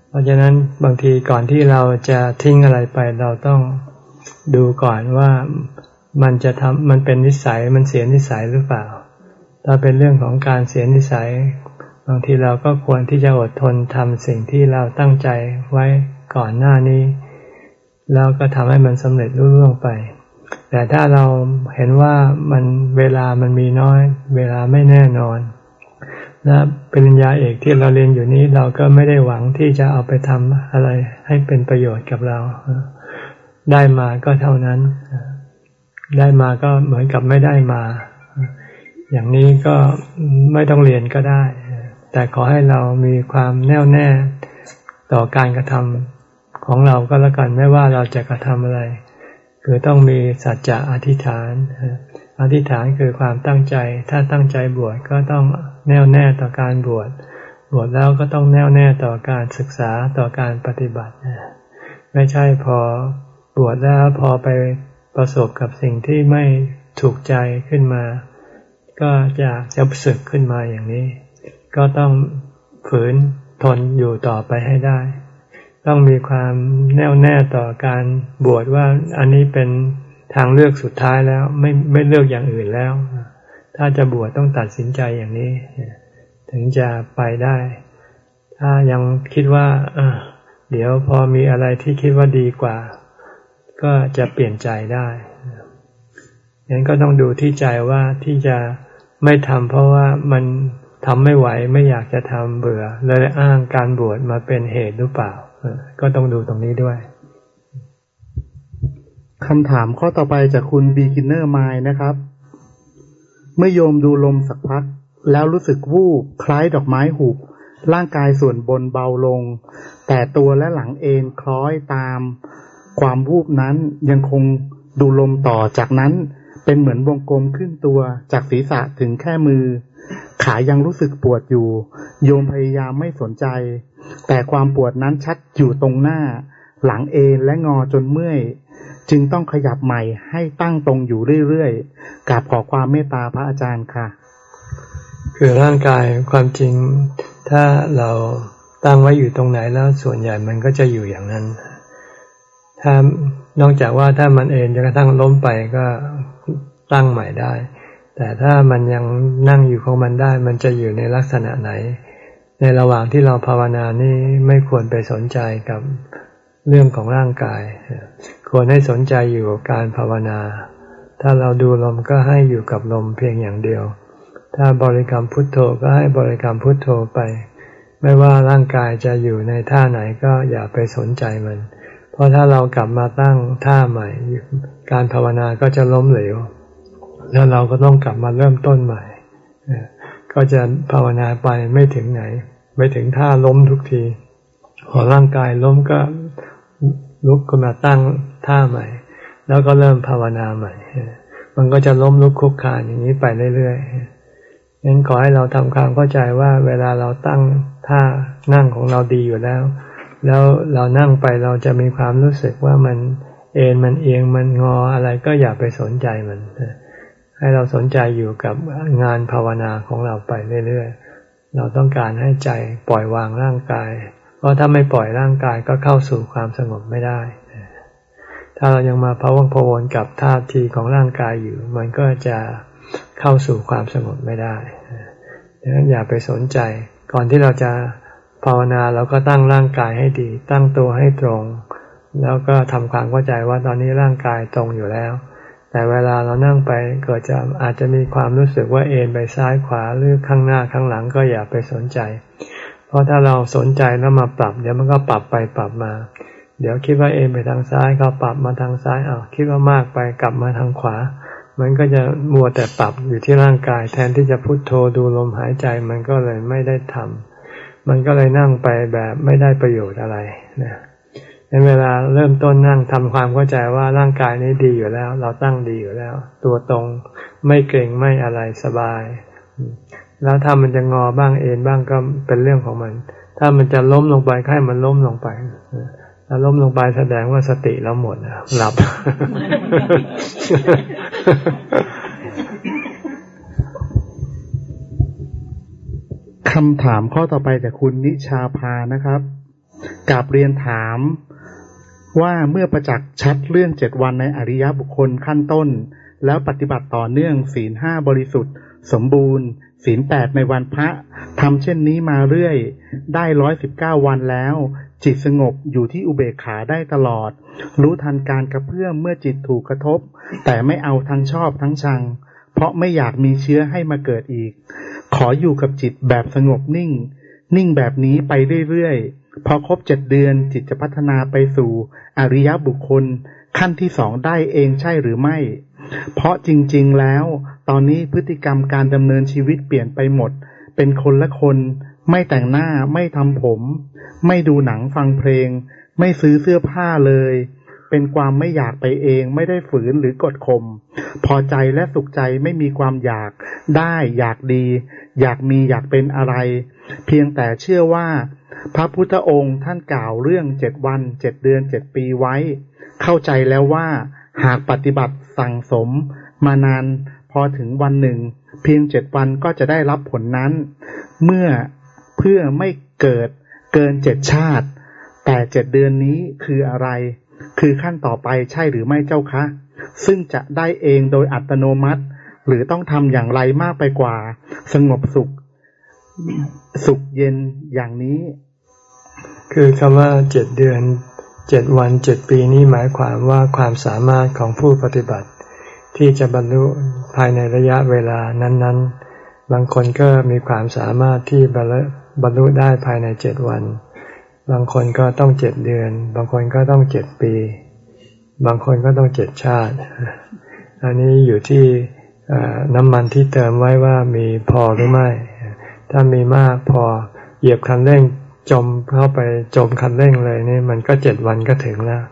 เพราะฉะนั้นบางทีก่อนที่เราจะทิ้งอะไรไปเราต้องดูก่อนว่ามันจะทำมันเป็นนิสัยมันเสียนิสัยหรือเปล่า ถ้าเป็นเรื่องของการเสียนิสัย บางทีเราก็ควรที่จะอดทนทำสิ่งที่เราตั้งใจไว้ก่อนหน้านี้ แล้วก็ทำให้มันสำเร็จรุ่ร่วงไป แต่ถ้าเราเห็นว่ามันเวลามันมีน้อย เวลาไม่แน่นอน และปริญญาเอกที่เราเรียนอยู่นี้เราก็ไม่ได้หวังที่จะเอาไปทำอะไรให้เป็นประโยชน์กับเรา ได้มาก็เท่านั้น ได้มาก็เหมือนกับไม่ได้มา อย่างนี้ก็ไม่ต้องเรียนก็ได้ แต่ขอให้เรามีความแน่วแน่ต่อการกระทำของเราก็แล้วกันไม่ว่าเราจะกระทำอะไร คือต้องมีสัจจะอธิษฐานอธิษฐานคือความตั้งใจ ถ้าตั้งใจบวชก็ต้องแน่วแน่ต่อการบวช บวชแล้วก็ต้องแน่วแน่ต่อการศึกษาต่อการปฏิบัติ ไม่ใช่พอบวชแล้วพอไปประสบกับสิ่งที่ไม่ถูกใจขึ้นมา ก็จะจะสึกขึ้นมาอย่างนี้ ก็ต้องฝืนทนอยู่ต่อไปให้ได้ ต้องมีความแน่วแน่ต่อการบวชว่าอันนี้เป็นทางเลือกสุดท้ายแล้วไม่ไม่เลือกอย่างอื่นแล้ว ถ้าจะบวชต้องตัดสินใจอย่างนี้ ถึงจะไปได้ ถ้ายังคิดว่าเดี๋ยวพอมีอะไรที่คิดว่าดีกว่า ก็จะเปลี่ยนใจได้ยังก็ต้องดูที่ใจว่าที่จะไม่ทำเพราะว่ามัน ทำไม่ไหวไม่อยากจะทำเบื่อเลยอ้างการบวชมาเป็นเหตุหรือเปล่าก็ต้องดูตรงนี้ด้วยคำถามข้อต่อไปจากคุณ Beginner Mind นะครับ เมื่อโยมดูลมสักพัก แล้วรู้สึกวูบคล้ายดอกไม้หุบร่างกายส่วนบนเบาลง แต่ตัวและหลังเอนคล้อยตาม ความวูบนั้นยังคงดูลมต่อจากนั้น เป็นเหมือนวงกลมขึ้นตัวจากศีรษะถึงแค่มือ ขายังรู้สึกปวดอยู่ โยมพยายามไม่สนใจ แต่ความปวดนั้นชัดอยู่ตรงหน้า หลังเอนและงอจนเมื่อย จึงต้องขยับใหม่ให้ตั้งตรงอยู่เรื่อยๆกราบขอความเมตตาพระอาจารย์ค่ะ คือร่างกายความจริง ถ้าเราตั้งไว้อยู่ตรงไหนแล้วส่วนใหญ่มันก็จะอยู่อย่างนั้น ถ้านอกจากว่าถ้ามันเองจนกระทั่งล้มไปก็ตั้งใหม่ได้ แต่ถ้ามันยังนั่งอยู่ของมันได้ มันจะอยู่ในลักษณะไหน ในระหว่างที่เราภาวนานี่ไม่ควรไปสนใจกับเรื่องของร่างกาย ควรให้สนใจอยู่กับการภาวนา ถ้าเราดูลมก็ให้อยู่กับลมเพียงอย่างเดียว ถ้าบริกรรมพุทโธก็ให้บริกรรมพุทโธไป ไม่ว่าร่างกายจะอยู่ในท่าไหนก็อย่าไปสนใจมัน เพราะถ้าเรากลับมาตั้งท่าใหม่ การภาวนาก็จะล้มเหลว แล้วเราก็ต้องกลับมาเริ่มต้นใหม่ ก็จะภาวนาไปไม่ถึงไหน ไม่ถึงท่าล้มทุกทีพอร่างกายล้มก็ลุกขึ้นมาตั้งท่าใหม่ แล้วก็เริ่มภาวนาใหม่ มันก็จะล้มลุกคุกคานอย่างนี้ไปเรื่อยๆงั้นขอให้เราทำความเข้าใจว่า เวลาเราตั้งท่านั่งของเราดีอยู่แล้ว แล้วเรานั่งไปเราจะมีความรู้สึกว่ามันเอ็นมันเอียงมันงออะไรก็อย่าไปสนใจมัน ให้เราสนใจอยู่กับงานภาวนาของเราไปเรื่อยๆ เราต้องการให้ใจปล่อยวางร่างกาย เพราะถ้าไม่ปล่อยร่างกายก็เข้าสู่ความสงบไม่ได้ ถ้าเรายังมาพะวงพวนกับท่าทีของร่างกายอยู่ มันก็จะเข้าสู่ความสงบไม่ได้ดังนั้นอย่าไปสนใจ ก่อนที่เราจะภาวนาเราก็ตั้งร่างกายให้ดี ตั้งตัวให้ตรง แล้วก็ทำความเข้าใจว่าตอนนี้ร่างกายตรงอยู่แล้ว แต่เวลาเรานั่งไปเกิดจะอาจจะมีความรู้สึกว่าเอ็นไปซ้ายขวาหรือข้างหน้าข้างหลังก็อย่าไปสนใจ เพราะถ้าเราสนใจแล้วมาปรับ เดี๋ยวมันก็ปรับไปปรับมา เดี๋ยวคิดว่าเอ็นไปทางซ้ายก็ปรับมาทางซ้ายอ้าคิดว่ามากไปกลับมาทางขวา มันก็จะมัวแต่ปรับอยู่ที่ร่างกาย แทนที่จะพุโทโธดูลมหายใจมันก็เลยไม่ได้ทำมันก็เลยนั่งไปแบบไม่ได้ประโยชน์อะไรนะ เวลาเริ่มต้นนั่งทำความเข้าใจว่าร่างกายนี้ดีอยู่แล้ว เราตั้งดีอยู่แล้ว ตัวตรงไม่เกร็งไม่อะไรสบาย แล้วถ้ามันจะงอบ้างเอ็นบ้างก็เป็นเรื่องของมัน ถ้ามันจะล้มลงไปให้มันล้มลงไปถ้าล้มลงไปแสดงว่าสติเราหมดหลับ คำถามข้อต่อไปจากคุณนิชาพานะครับกาบเรียนถาม ว่าเมื่อประจักษ์ชัดเรื่องเจ็ดวันในอริยบุคคลขั้นต้น แล้วปฏิบัติต่อเนื่องศีลห้าบริสุทธิ์ สมบูรณ์ ศีลแปดในวันพระทำเช่นนี้มาเรื่อย ได้ร้อยสิบเก้าวันแล้ว จิตสงบอยู่ที่อุเบกขาได้ตลอด รู้ทันการกระเพื่อมเมื่อจิตถูกกระทบ แต่ไม่เอาทั้งชอบทั้งชัง เพราะไม่อยากมีเชื้อให้มาเกิดอีก ขออยู่กับจิตแบบสงบนิ่ง นิ่งแบบนี้ไปเรื่อยๆ พอครบเจ็ดเดือนจิตจะพัฒนาไปสู่อริยบุคคลขั้นที่สองได้เองใช่หรือไม่ เพราะจริง ๆ แล้ว ตอนนี้พฤติกรรมการดำเนินชีวิตเปลี่ยนไปหมด เป็นคนละคน ไม่แต่งหน้าไม่ทำผม ไม่ดูหนังฟังเพลง ไม่ซื้อเสื้อผ้าเลย เป็นความไม่อยากไปเอง ไม่ได้ฝืนหรือกดข่มพอใจและสุขใจไม่มีความอยากได้ อยากดี อยากมีอยากเป็นอะไร เพียงแต่เชื่อว่า พระพุทธองค์ท่านกล่าวเรื่องเจ็ดวันเจ็ดเดือนเจ็ดปีไว้ เข้าใจแล้วว่าหากปฏิบัติสั่งสม มานานพอถึงวันหนึ่ง เพียงเจ็ดวันก็จะได้รับผลนั้น เมื่อเพื่อไม่เกิดเกินเจ็ดชาติ แต่เจ็ดเดือนนี้คืออะไร คือขั้นต่อไปใช่หรือไม่เจ้าคะ ซึ่งจะได้เองโดยอัตโนมัติ หรือต้องทำอย่างไรมากไปกว่า สงบสุข สุขเย็นอย่างนี้ คือคำว่าเจ็ดเดือนเจ็ดวันเจ็ดปีนี้หมายความว่าความสามารถของผู้ปฏิบัติ ที่จะบรรลุภายในระยะเวลานั้นบางคนก็มีความสามารถที่บรรลุได้ภายในเจ็ดวัน บางคนก็ต้องเจ็ดเดือน บางคนก็ต้องเจ็ดปี บางคนก็ต้องเจ็ดชาติ อันนี้อยู่ที่น้ำมันที่เติมไว้ว่ามีพอหรือไม่ ถ้ามีมากพอเหยียบคันเร่ง จมเข้าไปจมคันเร่งเลยนี่มันก็เจ็ดวันก็ถึงแล้ว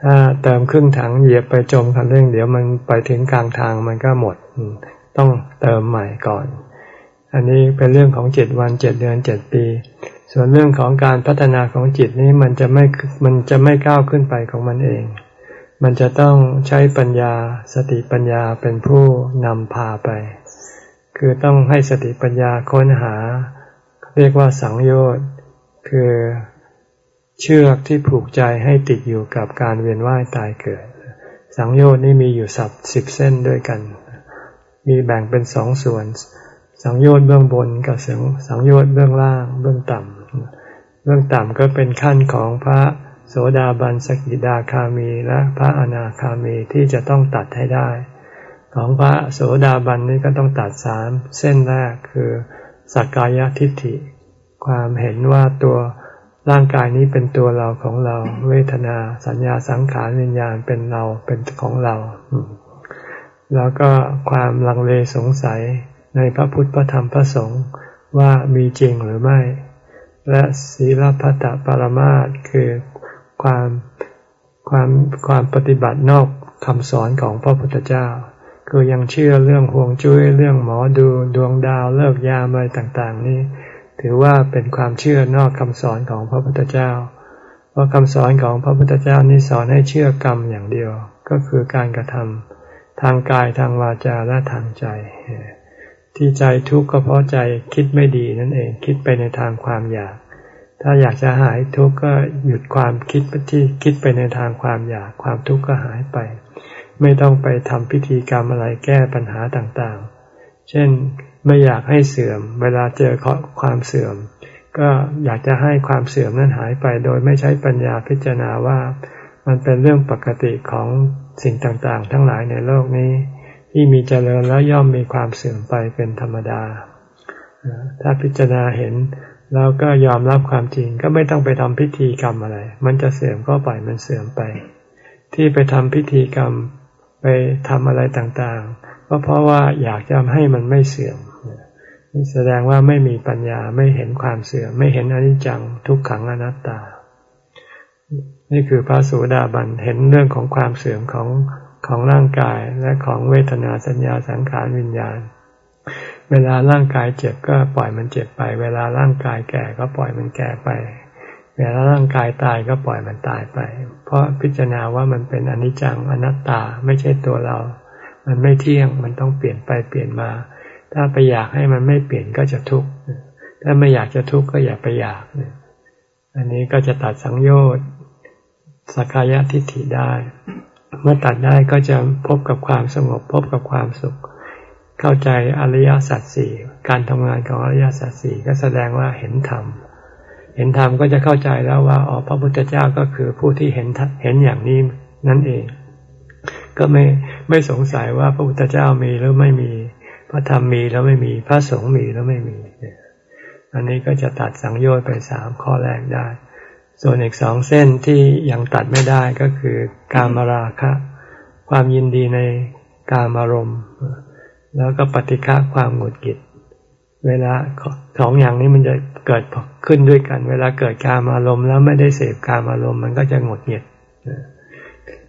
ถ้าเติมครึ่งถังเหยียบไปจมคันเร่ง เดี๋ยวมันไปถึงกลางทางมันก็หมดต้องเติมใหม่ก่อน อันนี้เป็นเรื่องของเจ็ดวันเจ็ดเดือนเจ็ดปี ส่วนเรื่องของการพัฒนาของจิตนี้มันจะไม่มันจะไม่ก้าวขึ้นไปของมันเอง มันจะต้องใช้ปัญญาสติปัญญาเป็นผู้นำพาไป คือต้องให้สติปัญญาค้นหา เรียกว่าสังโยชน์คือเชือกที่ผูกใจให้ติดอยู่กับการเวียนว่ายตายเกิด สังโยชน์นี่มีอยู่สับสิบเส้นด้วยกัน มีแบ่งเป็นสองส่วน สังโยชน์เบื้องบนกับสังสังโยชน์เบื้องล่างเบื้องต่ำเบื้องต่ำก็เป็นขั้นของพระโสดาบันสกิดาคามีและพระอนาคามีที่จะต้องตัดให้ได้ ของพระโสดาบันนี่ก็ต้องตัดสามเส้นแรกคือ สักกายทิฏฐิ ความเห็นว่าตัวร่างกายนี้เป็นตัวเราของเรา เวทนาสัญญาสังขารวิญญาณเป็นเราเป็นของเรา แล้วก็ความลังเลสงสัยในพระพุทธพระธรรมพระสงฆ์ว่ามีจริงหรือไม่ และศีลพัตตปรมาตคือความความความปฏิบัตินอกคำสอนของพระพุทธเจ้า คือยังเชื่อเรื่องห่วงจุ้ยเรื่องหมอดูดวงดาวเลิกยาอะไรต่างๆ นี่ถือว่าเป็นความเชื่อนอกคำสอนของพระพุทธเจ้า เพราะคำสอนของพระพุทธเจ้านี่สอนให้เชื่อกรรมอย่างเดียว ก็คือการกระทำทางกายทางวาจาและทางใจ ที่ใจทุกข์ก็เพราะใจคิดไม่ดีนั่นเองคิดไปในทางความอยาก ถ้าอยากจะหายทุกข์ก็หยุดความคิดที่คิดไปในทางความอยาก ความทุกข์ก็หายไป ไม่ต้องไปทำพิธีกรรมอะไรแก้ปัญหาต่างๆ เช่นไม่อยากให้เสื่อม เวลาเจอความเสื่อม ก็อยากจะให้ความเสื่อมนั้นหายไป โดยไม่ใช้ปัญญาพิจารณาว่า มันเป็นเรื่องปกติของสิ่งต่างๆ ทั้งหลายในโลกนี้ ที่มีเจริญแล้วย่อมมีความเสื่อมไปเป็นธรรมดา ถ้าพิจารณาเห็นแล้วก็ยอมรับความจริงก็ไม่ต้องไปทำพิธีกรรมอะไร มันจะเสื่อมก็ปล่อยมันเสื่อมไป ที่ไปทำพิธีกรรม ไปทำอะไรต่างๆ ก็เพราะว่าอยากจะให้มันไม่เสื่อมแสดงว่าไม่มีปัญญาไม่เห็นความเสื่อม ไม่เห็นอนิจจังทุกขังอนัตตา นี่คือพระสุดาบันเห็นเรื่องของความเสื่อมของของร่างกายและของเวทนาสัญญาสังขารวิญญาณ เวลาร่างกายเจ็บก็ปล่อยมันเจ็บไป เวลาร่างกายแก่ก็ปล่อยมันแก่ไป เวลาร่างกายตายก็ปล่อยมันตายไป เพราะพิจารณาว่ามันเป็นอนิจจังอนัตตาไม่ใช่ตัวเรา มันไม่เที่ยงมันต้องเปลี่ยนไปเปลี่ยนมา ถ้าไปอยากให้มันไม่เปลี่ยนก็จะทุกข์ถ้าไม่อยากจะทุกข์ก็อย่าไปอยาก อันนี้ก็จะตัดสังโยชน์สกายทิฏฐิได้ เมื่อตัดได้ก็จะพบกับความสงบพบกับความสุข เข้าใจอริยสัจสี่การทำงานของอริยสัจสี่ก็แสดงว่าเห็นธรรม เห็นธรรมก็จะเข้าใจแล้วว่าอ๋อพระพุทธเจ้าก็คือผู้ที่เห็นเห็นอย่างนี้นั่นเอง ก็ไม่ไม่สงสัยว่าพระพุทธเจ้ามีหรือไม่มี พระธรรมมีแล้วไม่มีพระสงฆ์มีแล้วไม่มี อันนี้ก็จะตัดสังโยชน์ไปสามข้อแรกได้ ส่วนอีกสองเส้นที่ยังตัดไม่ได้ก็คือการมาราคะ ความยินดีในการอารมณ์ แล้วก็ปฏิฆะความหงุดหงิด เวลาสองอย่างนี้มันจะ เกิดขึ้นด้วยกัน เวลาเกิดการอารมณ์แล้วไม่ได้เสพการอารมณ์มันก็จะหงุดหงิด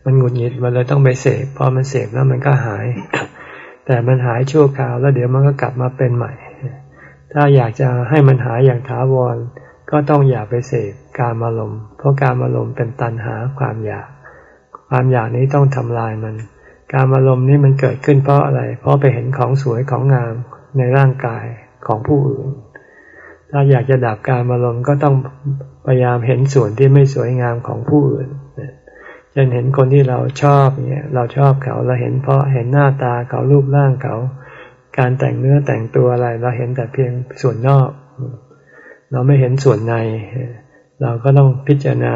มันหงุดหงิดมันเลยต้องไปเสพพอมันเสพแล้วมันก็หาย แต่มันหายชั่วคราวแล้วเดี๋ยวมันก็กลับมาเป็นใหม่ ถ้าอยากจะให้มันหายอย่างถาวรก็ต้องอย่าไปเสพการอารมณ์เพราะการอารมณ์เป็นตันหาความอยาก ความอยากนี้ต้องทำลายมัน การอารมณ์นี้มันเกิดขึ้นเพราะอะไร เพราะไปเห็นของสวยของงามในร่างกายของผู้อื่น ถ้าอยากจะดับการอารมณ์ก็ต้องพยายามเห็นส่วนที่ไม่สวยงามของผู้อื่นช่นเห็นคนที่เราชอบเนี่ยเราชอบเขาเราเห็นเพราะเห็นหน้าตาเขารูปร่างเขา การแต่งเนื้อแต่งตัวอะไร เราเห็นแต่เพียงส่วนนอก เราไม่เห็นส่วนใน เราก็ต้องพิจารณา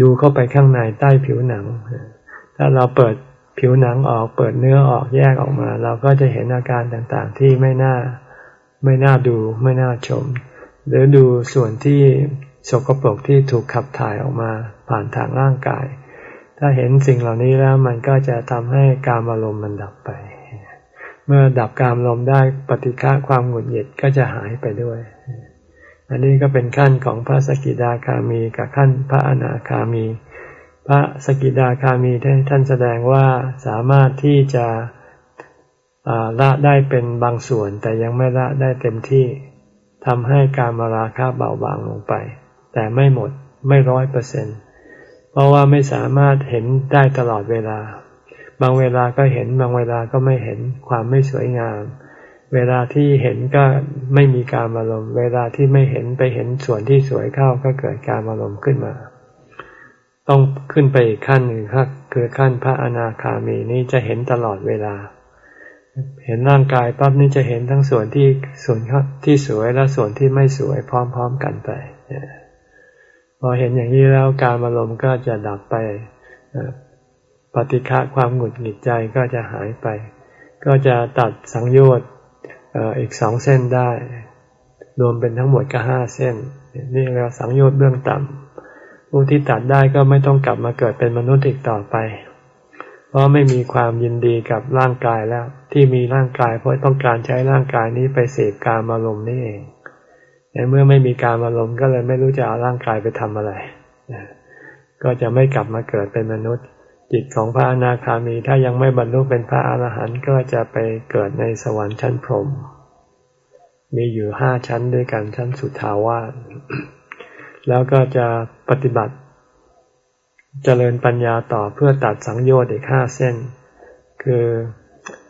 ดูเข้าไปข้างในใต้ผิวหนัง ถ้าเราเปิดผิวหนังออกเปิดเนื้อออกแยกออกมา เราก็จะเห็นอาการต่างๆที่ไม่น่า ไม่น่าดูไม่น่าชม หรือดูส่วนที่สกปรกที่ถูกขับถ่ายออกมาผ่านทางร่างกาย ถ้าเห็นสิ่งเหล่านี้แล้วมันก็จะทำให้การอารมณ์มันดับไป เมื่อดับการอารมณ์ได้ปฏิฆะความหงุดหงิดก็จะหายไปด้วย อันนี้ก็เป็นขั้นของพระสกิดาคามีกับขั้นพระอนาคามี พระสกิดาคามีท่านแสดงว่าสามารถที่จะ ละได้เป็นบางส่วนแต่ยังไม่ละได้เต็มที่ทำให้การมาราคาเบาบางลงไป แต่ไม่หมดไม่ร้อยเปอร์เซ็นเพราะว่าไม่สามารถเห็นได้ตลอดเวลา บางเวลาก็เห็นบางเวลาก็ไม่เห็นความไม่สวยงาม เวลาที่เห็นก็ไม่มีการอารมณ์เวลาที่ไม่เห็นไปเห็นส่วนที่สวยเข้าก็เกิดการอารมณ์ขึ้นมา ต้องขึ้นไปอีกขั้นหนึ่งครับคือขั้นพระอนาคามีนี้จะเห็นตลอดเวลา เห็นร่างกายปั๊บนี่จะเห็นทั้งส่วนที่ส่วนที่สวยและส่วนที่ไม่สวยพร้อม ๆกันไปพอเห็นอย่างนี้แล้วการอารมณ์ก็จะดับไปปฏิฆะความหงุดหงิดใจก็จะหายไป ก็จะตัดสังโยชน์อีกสองเส้นได้ รวมเป็นทั้งหมดก็ห้าเส้น นี่เรียกสังโยชน์เบื้องต่ำผู้ที่ตัดได้ก็ไม่ต้องกลับมาเกิดเป็นมนุษย์อีกต่อไป เพราะไม่มีความยินดีกับร่างกายแล้ว ที่มีร่างกายเพราะต้องการใช้ร่างกายนี้ไปเสพการอารมณ์นี่เองแต่เมื่อไม่มีการอารมณ์ก็เลยไม่รู้จะเอาร่างกายไปทำอะไร ก็จะไม่กลับมาเกิดเป็นมนุษย์ จิตของพระอนาคามีถ้ายังไม่บรรลุเป็นพระอรหันต์ก็จะไปเกิดในสวรรค์ชั้นพรหมมีอยู่ห้าชั้นด้วยกันชั้นสุทาวาสแล้วก็จะปฏิบัติ เจริญปัญญาต่อเพื่อตัดสังโยชน์อีกห้าเส้น คือ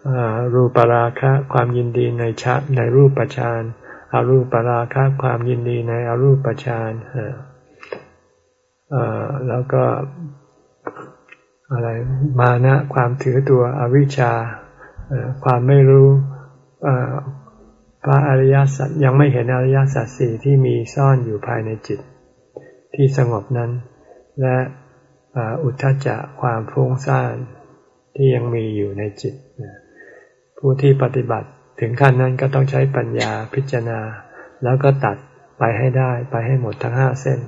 อรูปราคะความยินดีในชะในรูปฌานอารูปราคะความยินดีในอรูปฌานแล้วก็อะไรมานะความถือตัวอวิชชาความไม่รู้พระอริยสัจยังไม่เห็นอริยสัจสี่ที่มีซ่อนอยู่ภายในจิต ที่สงบนั้น และ อุทธจะความฟุ้งซ่านที่ยังมีอยู่ในจิต ผู้ที่ปฏิบัติถึงขั้นนั้นก็ต้องใช้ปัญญาพิจารณา แล้วก็ตัดไปให้ได้ไปให้หมดทั้งห้าเส้น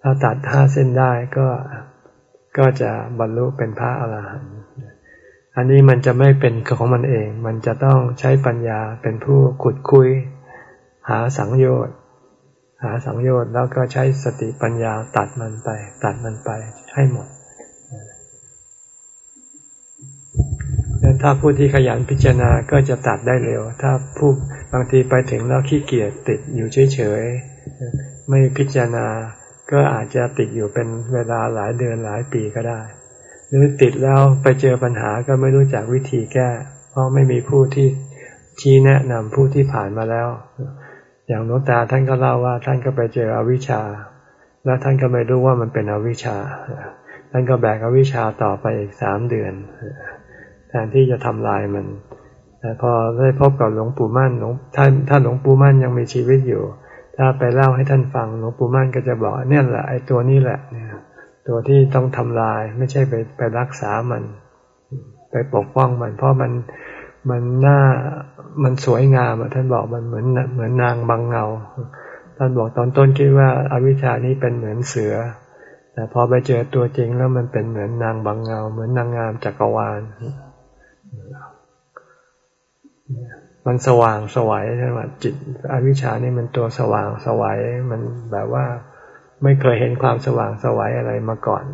ถ้าตัดห้าเส้นได้ก็ก็จะบรรลุเป็นพระอรหันต์อันนี้มันจะไม่เป็นของมันเอง มันจะต้องใช้ปัญญาเป็นผู้ขุดคุย หาสังโยชน์ หาสังโยชน์แล้วก็ใช้สติปัญญาตัดมันไป ตัดมันไป ให้หมดถ้าผู้ที่ขยันพิจารณาก็จะตัดได้เร็ว ถ้าผู้บางทีไปถึงแล้วขี้เกียจติดอยู่เฉยๆ ไม่พิจารณา ก็อาจจะติดอยู่เป็นเวลาหลายเดือนหลายปีก็ได้ หรือติดแล้วไปเจอปัญหาก็ไม่รู้จักวิธีแก้ เพราะไม่มีผู้ที่ชี้แนะนำผู้ที่ผ่านมาแล้ว อย่างหลวงตาท่านก็เล่าว่าท่านก็ไปเจออวิชชา แล้วท่านก็ไม่รู้ว่ามันเป็นอวิชชา ท่านก็แบกอวิชชาต่อไปอีกสามเดือน แทนที่จะทำลายมันแต่พอได้พบกับหลวงปู่มั่นหลวงท่านถ้าหลวงปู่มั่นยังมีชีวิตอยู่ ถ้าไปเล่าให้ท่านฟังหลวงปู่มั่นก็จะบอกเนี่ยแหละไอ้ตัวนี้แหละเนี่ยตัวที่ต้องทำลายไม่ใช่ไปไปรักษามัน ไปปกป้องมัน เพราะมันมันหน่ามันสวยงามท่านบอกมันเหมือนเหมือนนางบางเงา ท่านบอกตอนต้นคิดว่าอาวิชชานี้เป็นเหมือนเสือ แต่พอไปเจอตัวจริงแล้วมันเป็นเหมือนนางบางเงา เหมือนนางงามจักรวาล มันสว่างสวัยใช่ไหมจิตอวิชานี่มันตัวสว่างสวัยมันแบบว่าไม่เคยเห็นความสว่างสวัยอะไรมาก่อน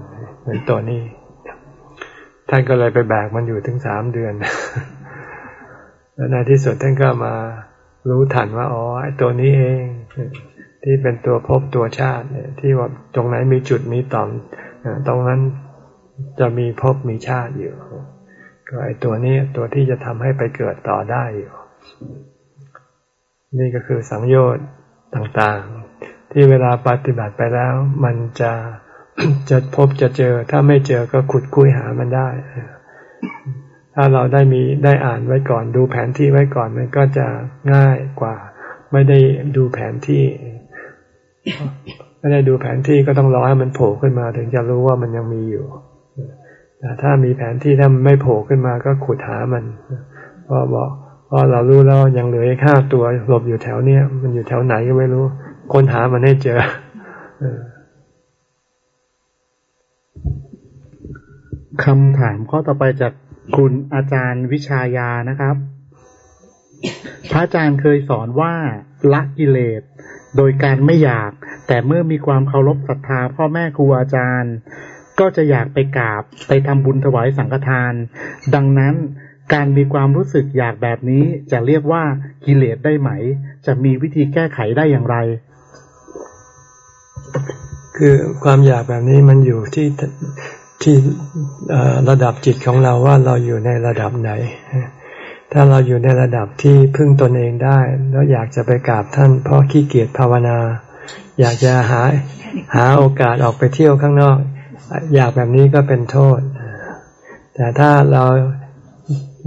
เหมือนตัวนี้ ท่านก็เลยไปแบกมันอยู่ถึงสามเดือน แล้วในที่สุดท่านก็มารู้ทันว่าอ๋อไอ้ตัวนี้เอง ที่เป็นตัวพบตัวชาติเนี่ยที่ว่าตรงไหนมีจุดมีต่อมตรงนั้นจะมีพบมีชาติอยู่ ก็ไอ้ตัวนี้ตัวที่จะทำให้ไปเกิดต่อได้อยู่ นี่ก็คือสังโยชน์ต่างๆ ที่เวลาปฏิบัติไปแล้ว มันจะจะพบจะเจอ ถ้าไม่เจอก็ขุดคุยหามันได้ ถ้าเราได้มีได้อ่านไว้ก่อน ดูแผนที่ไว้ก่อนมันก็จะง่ายกว่า ไม่ได้ดูแผนที่ ไม่ได้ดูแผนที่ก็ต้องรอให้มันโผล่ขึ้นมา ถึงจะรู้ว่ามันยังมีอยู่แต่ถ้ามีแผนที่ถ้ามันไม่โผล่ขึ้นมาก็ขุดหามันเพราะบอกเพราะเรารู้แล้วยังเหลืออีกห้าตัวหลบอยู่แถวเนี้ยมันอยู่แถวไหนก็ไม่รู้ค้นหามันให้เจอคำถามข้อต่อไปจากคุณอาจารย์วิชายานะครับ พระอาจารย์เคยสอนว่าละกิเลส โดยการไม่อยาก แต่เมื่อมีความเคารพศรัทธาพ่อแม่ครูอาจารย์ ก็จะอยากไปกราบไปทำบุญถวายสังฆทาน ดังนั้นการมีความรู้สึกอยากแบบนี้จะเรียกว่ากิเลสได้ไหม จะมีวิธีแก้ไขได้อย่างไร คือความอยากแบบนี้มันอยู่ที่ที่ระดับจิตของเราว่าเราอยู่ในระดับไหน ถ้าเราอยู่ในระดับที่พึ่งตนเองได้ แล้วอยากจะไปกราบท่านเพราะขี้เกียจภาวนา อยากจะหาหาโอกาสออกไปเที่ยวข้างนอก อยากแบบนี้ก็เป็นโทษ แต่ถ้าเรา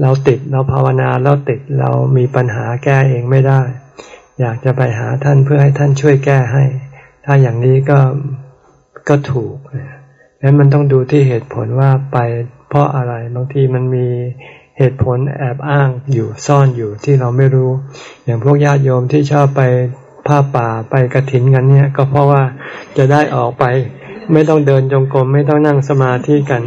เราติดเราภาวนาเราติดเรามีปัญหาแก้เองไม่ได้ อยากจะไปหาท่านเพื่อให้ท่านช่วยแก้ให้ ถ้าอย่างนี้ก็ก็ถูกงั้นมันต้องดูที่เหตุผลว่าไปเพราะอะไรบางทีมันมี เหตุผลแอบอ้างอยู่ซ่อนอยู่ที่เราไม่รู้ อย่างพวกญาติโยมที่ชอบไปผ้าป่าไปกระถินกันเนี่ยก็เพราะว่าจะได้ออกไป ไม่ต้องเดินจงกรมไม่ต้องนั่งสมาธิกัน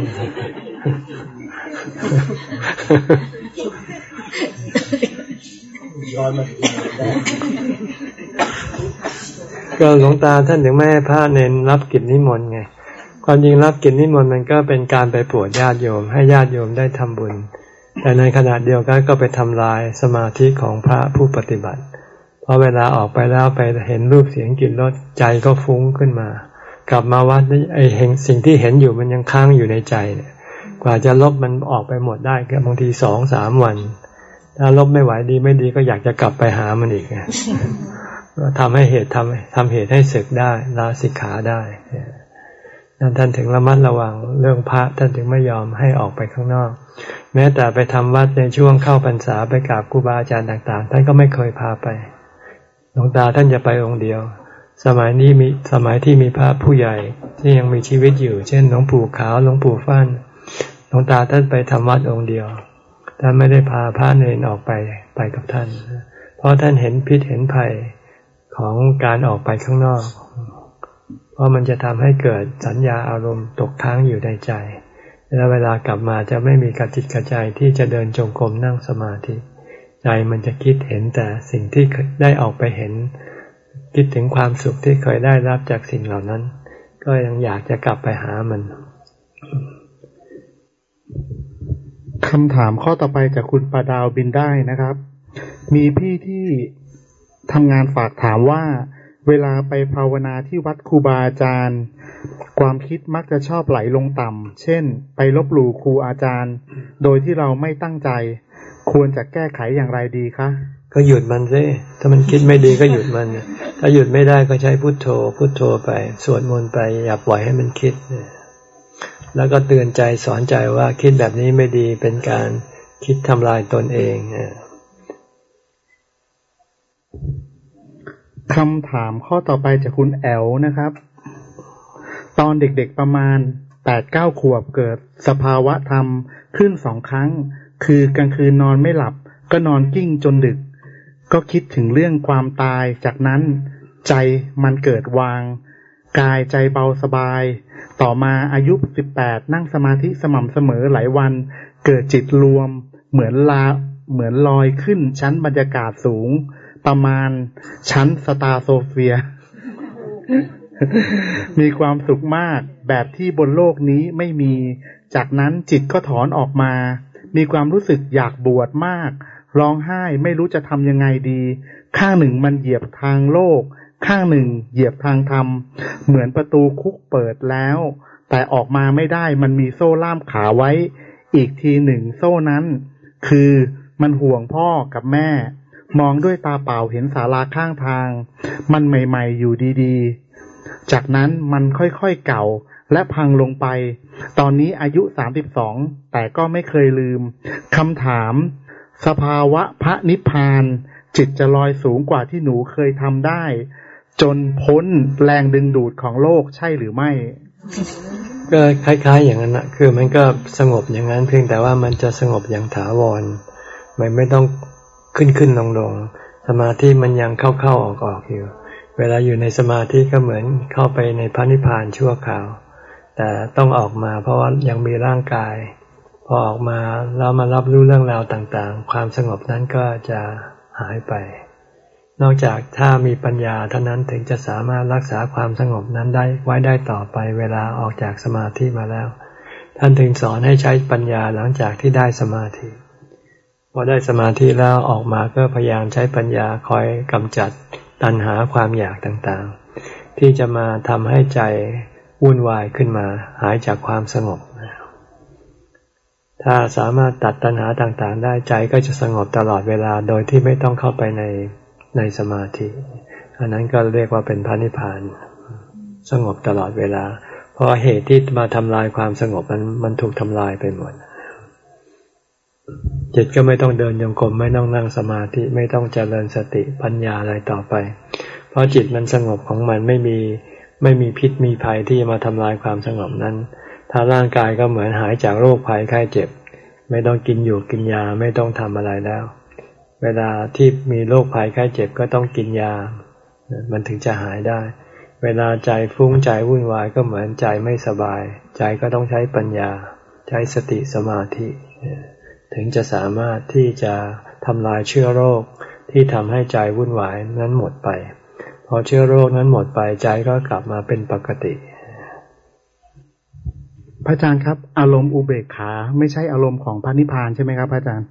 ก็หลวงตาท่านถึงไม่ให้พระเน้นรับกิจนิมนต์ไงความจริงรับกิจนิมนต์มันก็เป็นการไปปวดญาติโยม ให้ญาติโยมได้ทำบุญ แต่ในขณะเดียวกันก็ไปทำลายสมาธิของพระผู้ปฏิบัติ เพอเวลาออกไปแล้วไปเห็นรูปเสียงกลิ่นรสใจก็ฟุ้งขึ้นมา กลับมาวัดไอเห็นสิ่งที่เห็นอยู่มันยังค้างอยู่ในใจเนี่ย กว่าจะลบมันออกไปหมดได้ก็บางทีสองสามวัน ถ้าลบไม่ไหวดีไม่ดีก็อยากจะกลับไปหามันอีกทำให้เหตุทำทำเหตุให้ศึกได้ลาสิกขาได้ นั่นท่านถึงระมัดระวังเรื่องพระท่านถึงไม่ยอมให้ออกไปข้างนอก แม้แต่ไปทำวัดในช่วงเข้าพรรษาไปกราบครูบาอาจารย์ต่าง ๆ ท่านก็ไม่เคยพาไปหลวงตาท่านจะไปองค์เดียว สมัยนี้มีสมัยที่มีพระผู้ใหญ่ที่ยังมีชีวิตอยู่ เช่นหลวงปู่ขาวหลวงปู่ฟัน่นหลวงตาท่านไปทำวัดองค์เดียวท่านไม่ได้พาพระเนรออกไปไปกับท่าน เพราะท่านเห็นพิษเห็นภัยของการออกไปข้างนอก เพราะมันจะทำให้เกิดสัญญาอารมณ์ตกค้างอยู่ในใจ แล้วเวลากลับมาจะไม่มีกระจิตกระใจที่จะเดินจงกรมนั่งสมาธิ ใจมันจะคิดเห็นแต่สิ่งที่ได้ออกไปเห็น คิดถึงความสุขที่เคยได้รับจากสิ่งเหล่านั้น ก็ยังอยากจะกลับไปหามันคำถามข้อต่อไปจากคุณปาดาวบินได้นะครับ มีพี่ที่ทำงานฝากถามว่า เวลาไปภาวนาที่วัดครูบาอาจารย์ ความคิดมักจะชอบไหลลงต่ำ เช่น ไปลบหลู่ครูอาจารย์ โดยที่เราไม่ตั้งใจ ควรจะแก้ไขอย่างไรดีคะ ก็หยุดมันซิถ้ามันคิดไม่ดีก็หยุดมัน ถ้าหยุดไม่ได้ก็ใช้พุทโธ พุทโธไป สวดมนต์ไป อย่าปล่อยให้มันคิด แล้วก็เตือนใจสอนใจว่าคิดแบบนี้ไม่ดี เป็นการคิดทำลายตนเอง คำถามข้อต่อไปจากคุณแอลนะครับ ตอนเด็กๆประมาณแปดเก้าขวบเกิดสภาวะธรรมขึ้นสองครั้ง คือกลางคืนนอนไม่หลับ ก็นอนกิ้งจนดึก ก็คิดถึงเรื่องความตายจากนั้น ใจมันเกิดวาง กายใจเบาสบาย ต่อมาอายุสิบแปดนั่งสมาธิสม่ำเสมอหลายวัน เกิดจิตรวม เหมือนลาเหมือนลอยขึ้นชั้นบรรยากาศสูง ประมาณชั้นสตาโซเฟีย มีความสุขมากแบบที่บนโลกนี้ไม่มี จากนั้นจิตก็ถอนออกมา มีความรู้สึกอยากบวชมาก ร้องไห้ไม่รู้จะทำยังไงดี ข้างหนึ่งมันเหยียบทางโลก ข้างหนึ่งเหยียบทางธรรม เหมือนประตูคุกเปิดแล้ว แต่ออกมาไม่ได้มันมีโซ่ล่ามขาไว้ อีกทีหนึ่งโซ่นั้น คือมันห่วงพ่อกับแม่ มองด้วยตาเปล่าเห็นศาลาข้างทาง มันใหม่ๆอยู่ดีๆ จากนั้นมันค่อยๆเก่าและพังลงไป ตอนนี้อายุสามสิบสองแต่ก็ไม่เคยลืมคำถาม สภาวะพระนิพพาน จิตจะลอยสูงกว่าที่หนูเคยทำได้ จนพ้นแรงดึงดูดของโลกใช่หรือไม่ ก็คล้ายๆอย่างนั้นนะคือมันก็สงบอย่างนั้นเพียงแต่ว่ามันจะสงบอย่างถาวรมันไม่ต้อง ขึ้นขึ้นลงลงสมาธิมันยังเข้าเข้าออกออกอยู่ เวลาอยู่ในสมาธิก็เหมือนเข้าไปในพระนิพพานชั่วคราว แต่ต้องออกมาเพราะว่ายังมีร่างกาย พอออกมาเรามารับรู้เรื่องราวต่างๆ ความสงบนั้นก็จะหายไป นอกจากถ้ามีปัญญาเท่านั้นถึงจะสามารถรักษาความสงบนั้นได้ไว้ได้ต่อไปเวลาออกจากสมาธิมาแล้ว ท่านถึงสอนให้ใช้ปัญญาหลังจากที่ได้สมาธิ พอได้สมาธิแล้วออกมาก็พยายามใช้ปัญญาคอยกำจัดตัณหาความอยากต่างๆ ที่จะมาทำให้ใจวุ่นวายขึ้นมา หายจากความสงบ ถ้าสามารถตัดตัณหาต่างๆ ได้ใจก็จะสงบตลอดเวลาโดยที่ไม่ต้องเข้าไปในในสมาธิ อันนั้นก็เรียกว่าเป็นพระนิพพาน สงบตลอดเวลา เพราะเหตุที่มาทำลายความสงบมันมันถูกทำลายไปหมด จิตก็ไม่ต้องเดินยงกรมไม่ต้องนั่งสมาธิไม่ต้องเจริญสติปัญญาอะไรต่อไป เพราะจิตมันสงบของมันไม่มีไม่มีพิษมีภัยที่จะมาทำลายความสงบนั้น ถ้าร่างกายก็เหมือนหายจากโรคภัยไข้เจ็บ ไม่ต้องกินอยู่กินยาไม่ต้องทำอะไรแล้ว เวลาที่มีโรคภัยไข้เจ็บก็ต้องกินยา มันถึงจะหายได้ เวลาใจฟุ้งใจวุ่นวายก็เหมือนใจไม่สบาย ใจก็ต้องใช้ปัญญา ใช้สติสมาธิ ถึงจะสามารถที่จะทำลายเชื้อโรคที่ทำให้ใจวุ่นวายนั้นหมดไป พอเชื้อโรคนั้นหมดไปใจก็กลับมาเป็นปกติ พระอาจารย์ครับ อารมณ์อุเบกขาไม่ใช่อารมณ์ของพระนิพพานใช่ไหมครับพระอาจารย์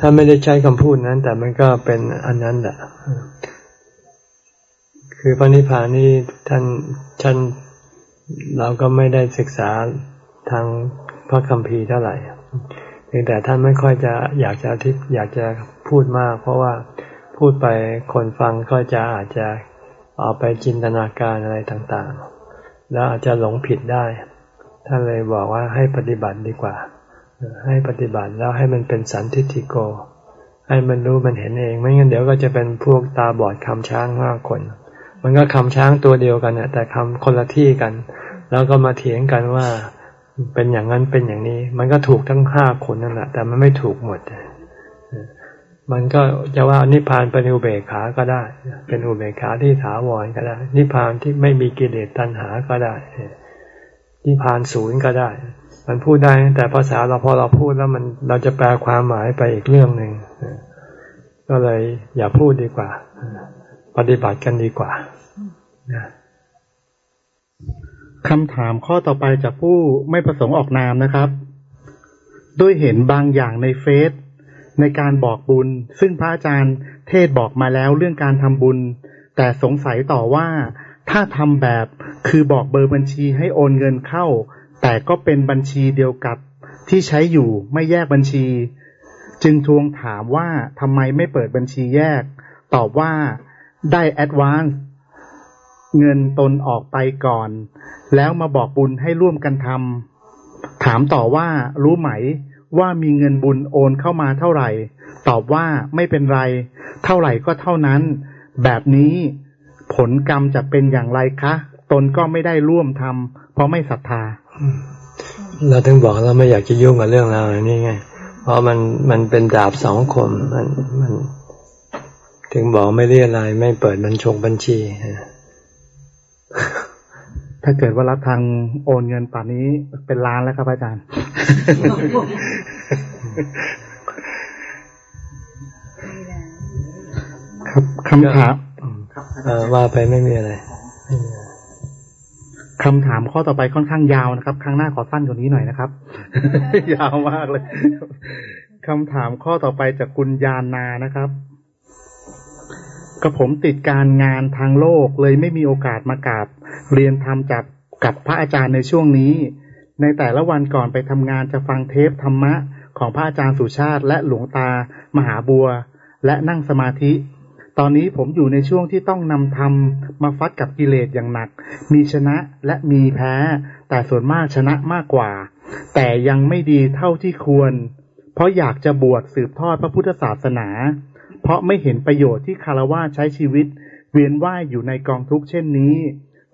ถ้าไม่ได้ใช้คำพูดนั้น แต่มันก็เป็นอันนั้นแหละคือพระนิพพานนี่ท่านท่านเราก็ไม่ได้ศึกษาทางพระคัมภีร์เท่าไหร่ พียงแต่ท่านไม่ค่อยจะอยากจะทิพอยากจะพูดมาก เพราะว่าพูดไปคนฟังก็จะอาจจะเอาไปจินตนาการอะไรต่างๆ แล้วอาจจะหลงผิดได้ท่านเลยบอกว่าให้ปฏิบัติดีกว่า ให้ปฏิบัติแล้วให้มันเป็นสันทิฏฐิโก ให้มันรู้มันเห็นเอง ไม่งั้นเดี๋ยวก็จะเป็นพวกตาบอดคำช้างห้าคน มันก็คำช้างตัวเดียวกันนะแต่คำคนละที่กัน แล้วก็มาเถียงกันว่า เป็นอย่างนั้นเป็นอย่างนี้ มันก็ถูกทั้งห้าคนนั่นแหละแต่มันไม่ถูกหมด มันก็จะว่านิพพานเป็นอุเบกขาก็ได้ เป็นอุเบกขาที่ถาวรก็ได้ นิพพานที่ไม่มีกิเลสตัณหาก็ได้นิพพานศูนย์ก็ได้ มันพูดได้แต่ภาษาเราพอเราพูดแล้วมันเราจะแปลความหมายไปอีกเรื่องหนึ่งก็เลยอย่าพูดดีกว่า ปฏิบัติกันดีกว่า คำถามข้อต่อไปจากผู้ไม่ประสงค์ออกนามนะครับ ด้วยเห็นบางอย่างในเฟซในการบอกบุญ ซึ่งพระอาจารย์เทศบอกมาแล้วเรื่องการทำบุญ แต่สงสัยต่อว่าถ้าทำแบบคือบอกเบอร์บัญชีให้โอนเงินเข้า แต่ก็เป็นบัญชีเดียวกับที่ใช้อยู่ไม่แยกบัญชี จึงทวงถามว่าทำไมไม่เปิดบัญชีแยก ตอบว่าได้แอดวานซ์ เงินตนออกไปก่อน แล้วมาบอกบุญให้ร่วมกันทำถามต่อว่ารู้ไหมว่ามีเงินบุญโอนเข้ามาเท่าไหร่ ตอบว่าไม่เป็นไร เท่าไหร่ก็เท่านั้น แบบนี้ผลกรรมจะเป็นอย่างไรคะ ตนก็ไม่ได้ร่วมทำเพราะไม่ศรัทธา เราถึงบอกเราไม่อยากจะยุ่งกับเรื่องราวนี้ไงเพราะมันมันเป็นดาบสองคมมันมัน ถึงบอกไม่เรียอะไรไม่เปิดบัญชงบัญชี ถ้าเกิดว่ารับทางโอนเงินป่านนี้เป็นล้านแล้วครับอาจารย์ ครับคำถามว่าไปไม่มีอะไรคำถามข้อต่อไปค่อนข้างยาวนะครับ ครั้งหน้าขอสั้นกว่านี้หน่อยนะครับ ยาวมากเลยคำถามข้อต่อไปจากคุณยานนานะครับ กับผมติดการงานทางโลกเลยไม่มีโอกาสมากราบเรียนธรรมจากกับพระอาจารย์ในช่วงนี้ ในแต่ละวันก่อนไปทำงานจะฟังเทปธรรมะของพระอาจารย์สุชาติ และหลวงตามหาบัว และนั่งสมาธิ ตอนนี้ผมอยู่ในช่วงที่ต้องนำธรรมมาฟัดกับกิเลสอย่างหนัก มีชนะและมีแพ้ แต่ส่วนมากชนะมากกว่า แต่ยังไม่ดีเท่าที่ควร เพราะอยากจะบวชสืบทอดพระพุทธศาสนา เพราะไม่เห็นประโยชน์ที่คารวะใช้ชีวิต เวียนว่ายอยู่ในกองทุกข์เช่นนี้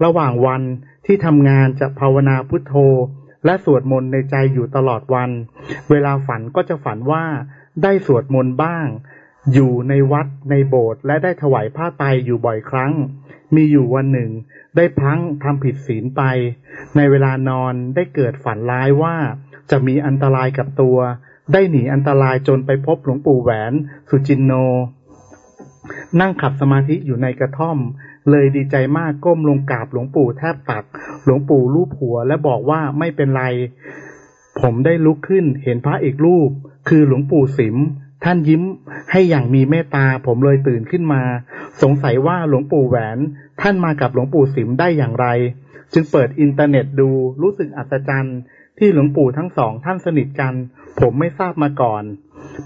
ระหว่างวันที่ทำงานจะภาวนาพุทโธ และสวดมนต์ในใจอยู่ตลอดวัน เวลาฝันก็จะฝันว่าได้สวดมนต์บ้าง อยู่ในวัดในโบสถ์และได้ถวายผ้าไตรอยู่บ่อยครั้ง มีอยู่วันหนึ่ง ได้พลั้งทำผิดศีลไป ในเวลานอนได้เกิดฝันร้ายว่าจะมีอันตรายกับตัว ได้หนีอันตรายจนไปพบหลวงปู่แหวน สุจินโน นั่งขับสมาธิอยู่ในกระท่อม เลยดีใจมากก้มลงกราบหลวงปู่แทบตัก หลวงปู่รูปหัวและบอกว่าไม่เป็นไร ผมได้ลุกขึ้นเห็นพระอีกรูป คือหลวงปู่สิมท่านยิ้มให้อย่างมีเมตตาผมเลยตื่นขึ้นมา สงสัยว่าหลวงปู่แหวน ท่านมากับหลวงปู่สิมได้อย่างไร จึงเปิดอินเทอร์เน็ตดูรู้สึกอัศจรรย์ ที่หลวงปู่ทั้งสองท่านสนิทกัน ผมไม่ทราบมาก่อน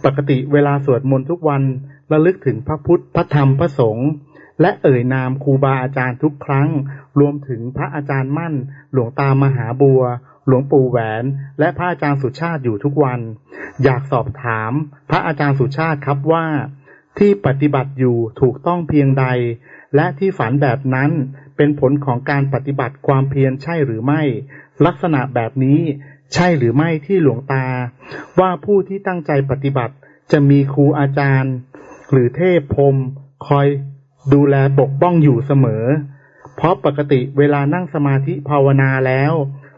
ปกติเวลาสวดมนต์ทุกวันระลึกถึงพระพุทธ พระธรรม พระสงฆ์และเอ่ยนามครูบาอาจารย์ทุกครั้ง รวมถึงพระอาจารย์มั่น หลวงตามหาบัว หลวงปู่แหวน และพระอาจารย์สุชาติอยู่ทุกวัน อยากสอบถาม พระอาจารย์สุชาติครับว่า ที่ปฏิบัติอยู่ถูกต้องเพียงใด และที่ฝันแบบนั้นเป็นผลของการปฏิบัติความเพียรใช่หรือไม่ ลักษณะแบบนี้ ใช่หรือไม่ที่หลวงตา ว่าผู้ที่ตั้งใจปฏิบัติจะมีครูอาจารย์ หรือเทพพรมคอยดูแลปกป้องอยู่เสมอ เพราะปกติเวลานั่งสมาธิภาวนาแล้ว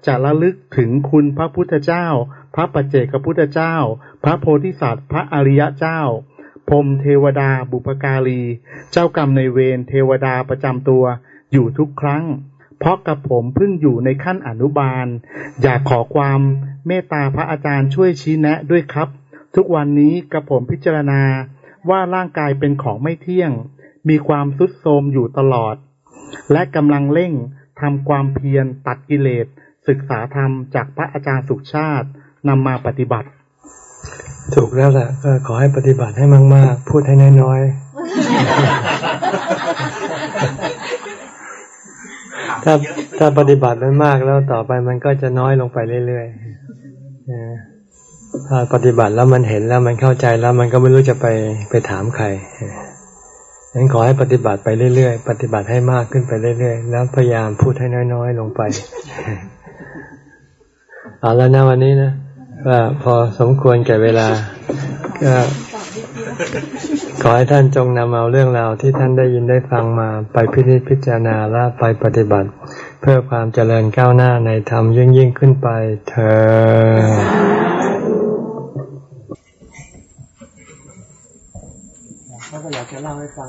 จะระลึกถึงคุณพระพุทธเจ้า พระปัจเจกพุทธเจ้า พระโพธิสัตว์ พระอริยเจ้า พรมเทวดาบุพการี เจ้ากรรมในเวรเทวดาประจำตัวอยู่ทุกครั้ง เพราะกับผมเพิ่งอยู่ในขั้นอนุบาล อยากขอความเมตตาพระอาจารย์ช่วยชี้แนะด้วยครับ ทุกวันนี้กับผมพิจารณาว่าร่างกายเป็นของไม่เที่ยง มีความทุดโทรมอยู่ตลอด และกำลังเร่งทำความเพียรตัดกิเลส ศึกษาธรรมจากพระอาจารย์สุขชาตินำมาปฏิบัติ ถูกแล้วแหละก็ขอให้ปฏิบัติให้มาก ๆ พูดให้น้อยๆ ถ้าถ้าปฏิบัติมันมากแล้วต่อไปมันก็จะน้อยลงไปเรื่อยๆถ้าปฏิบัติแล้วมันเห็นแล้วมันเข้าใจแล้วมันก็ไม่รู้จะไปไปถามใครงั้นขอให้ปฏิบัติไปเรื่อยๆ ปฏิบัติให้มากขึ้นไปเรื่อยๆ แล้วพยายามพูดให้น้อยๆ ลงไป เอาแล้วนะวันนี้นะว่าพอสมควรแก่เวลา ก็ ขอให้ท่านจงนำเอาเรื่องราวที่ท่านได้ยินได้ฟังมาไปพิจิตพิจารณาและไปปฏิบัติ เพื่อความเจริญก้าวหน้าในธรรมยิ่งยิ่งขึ้นไปเธอเขาก็อยากจะเล่าให้ฟัง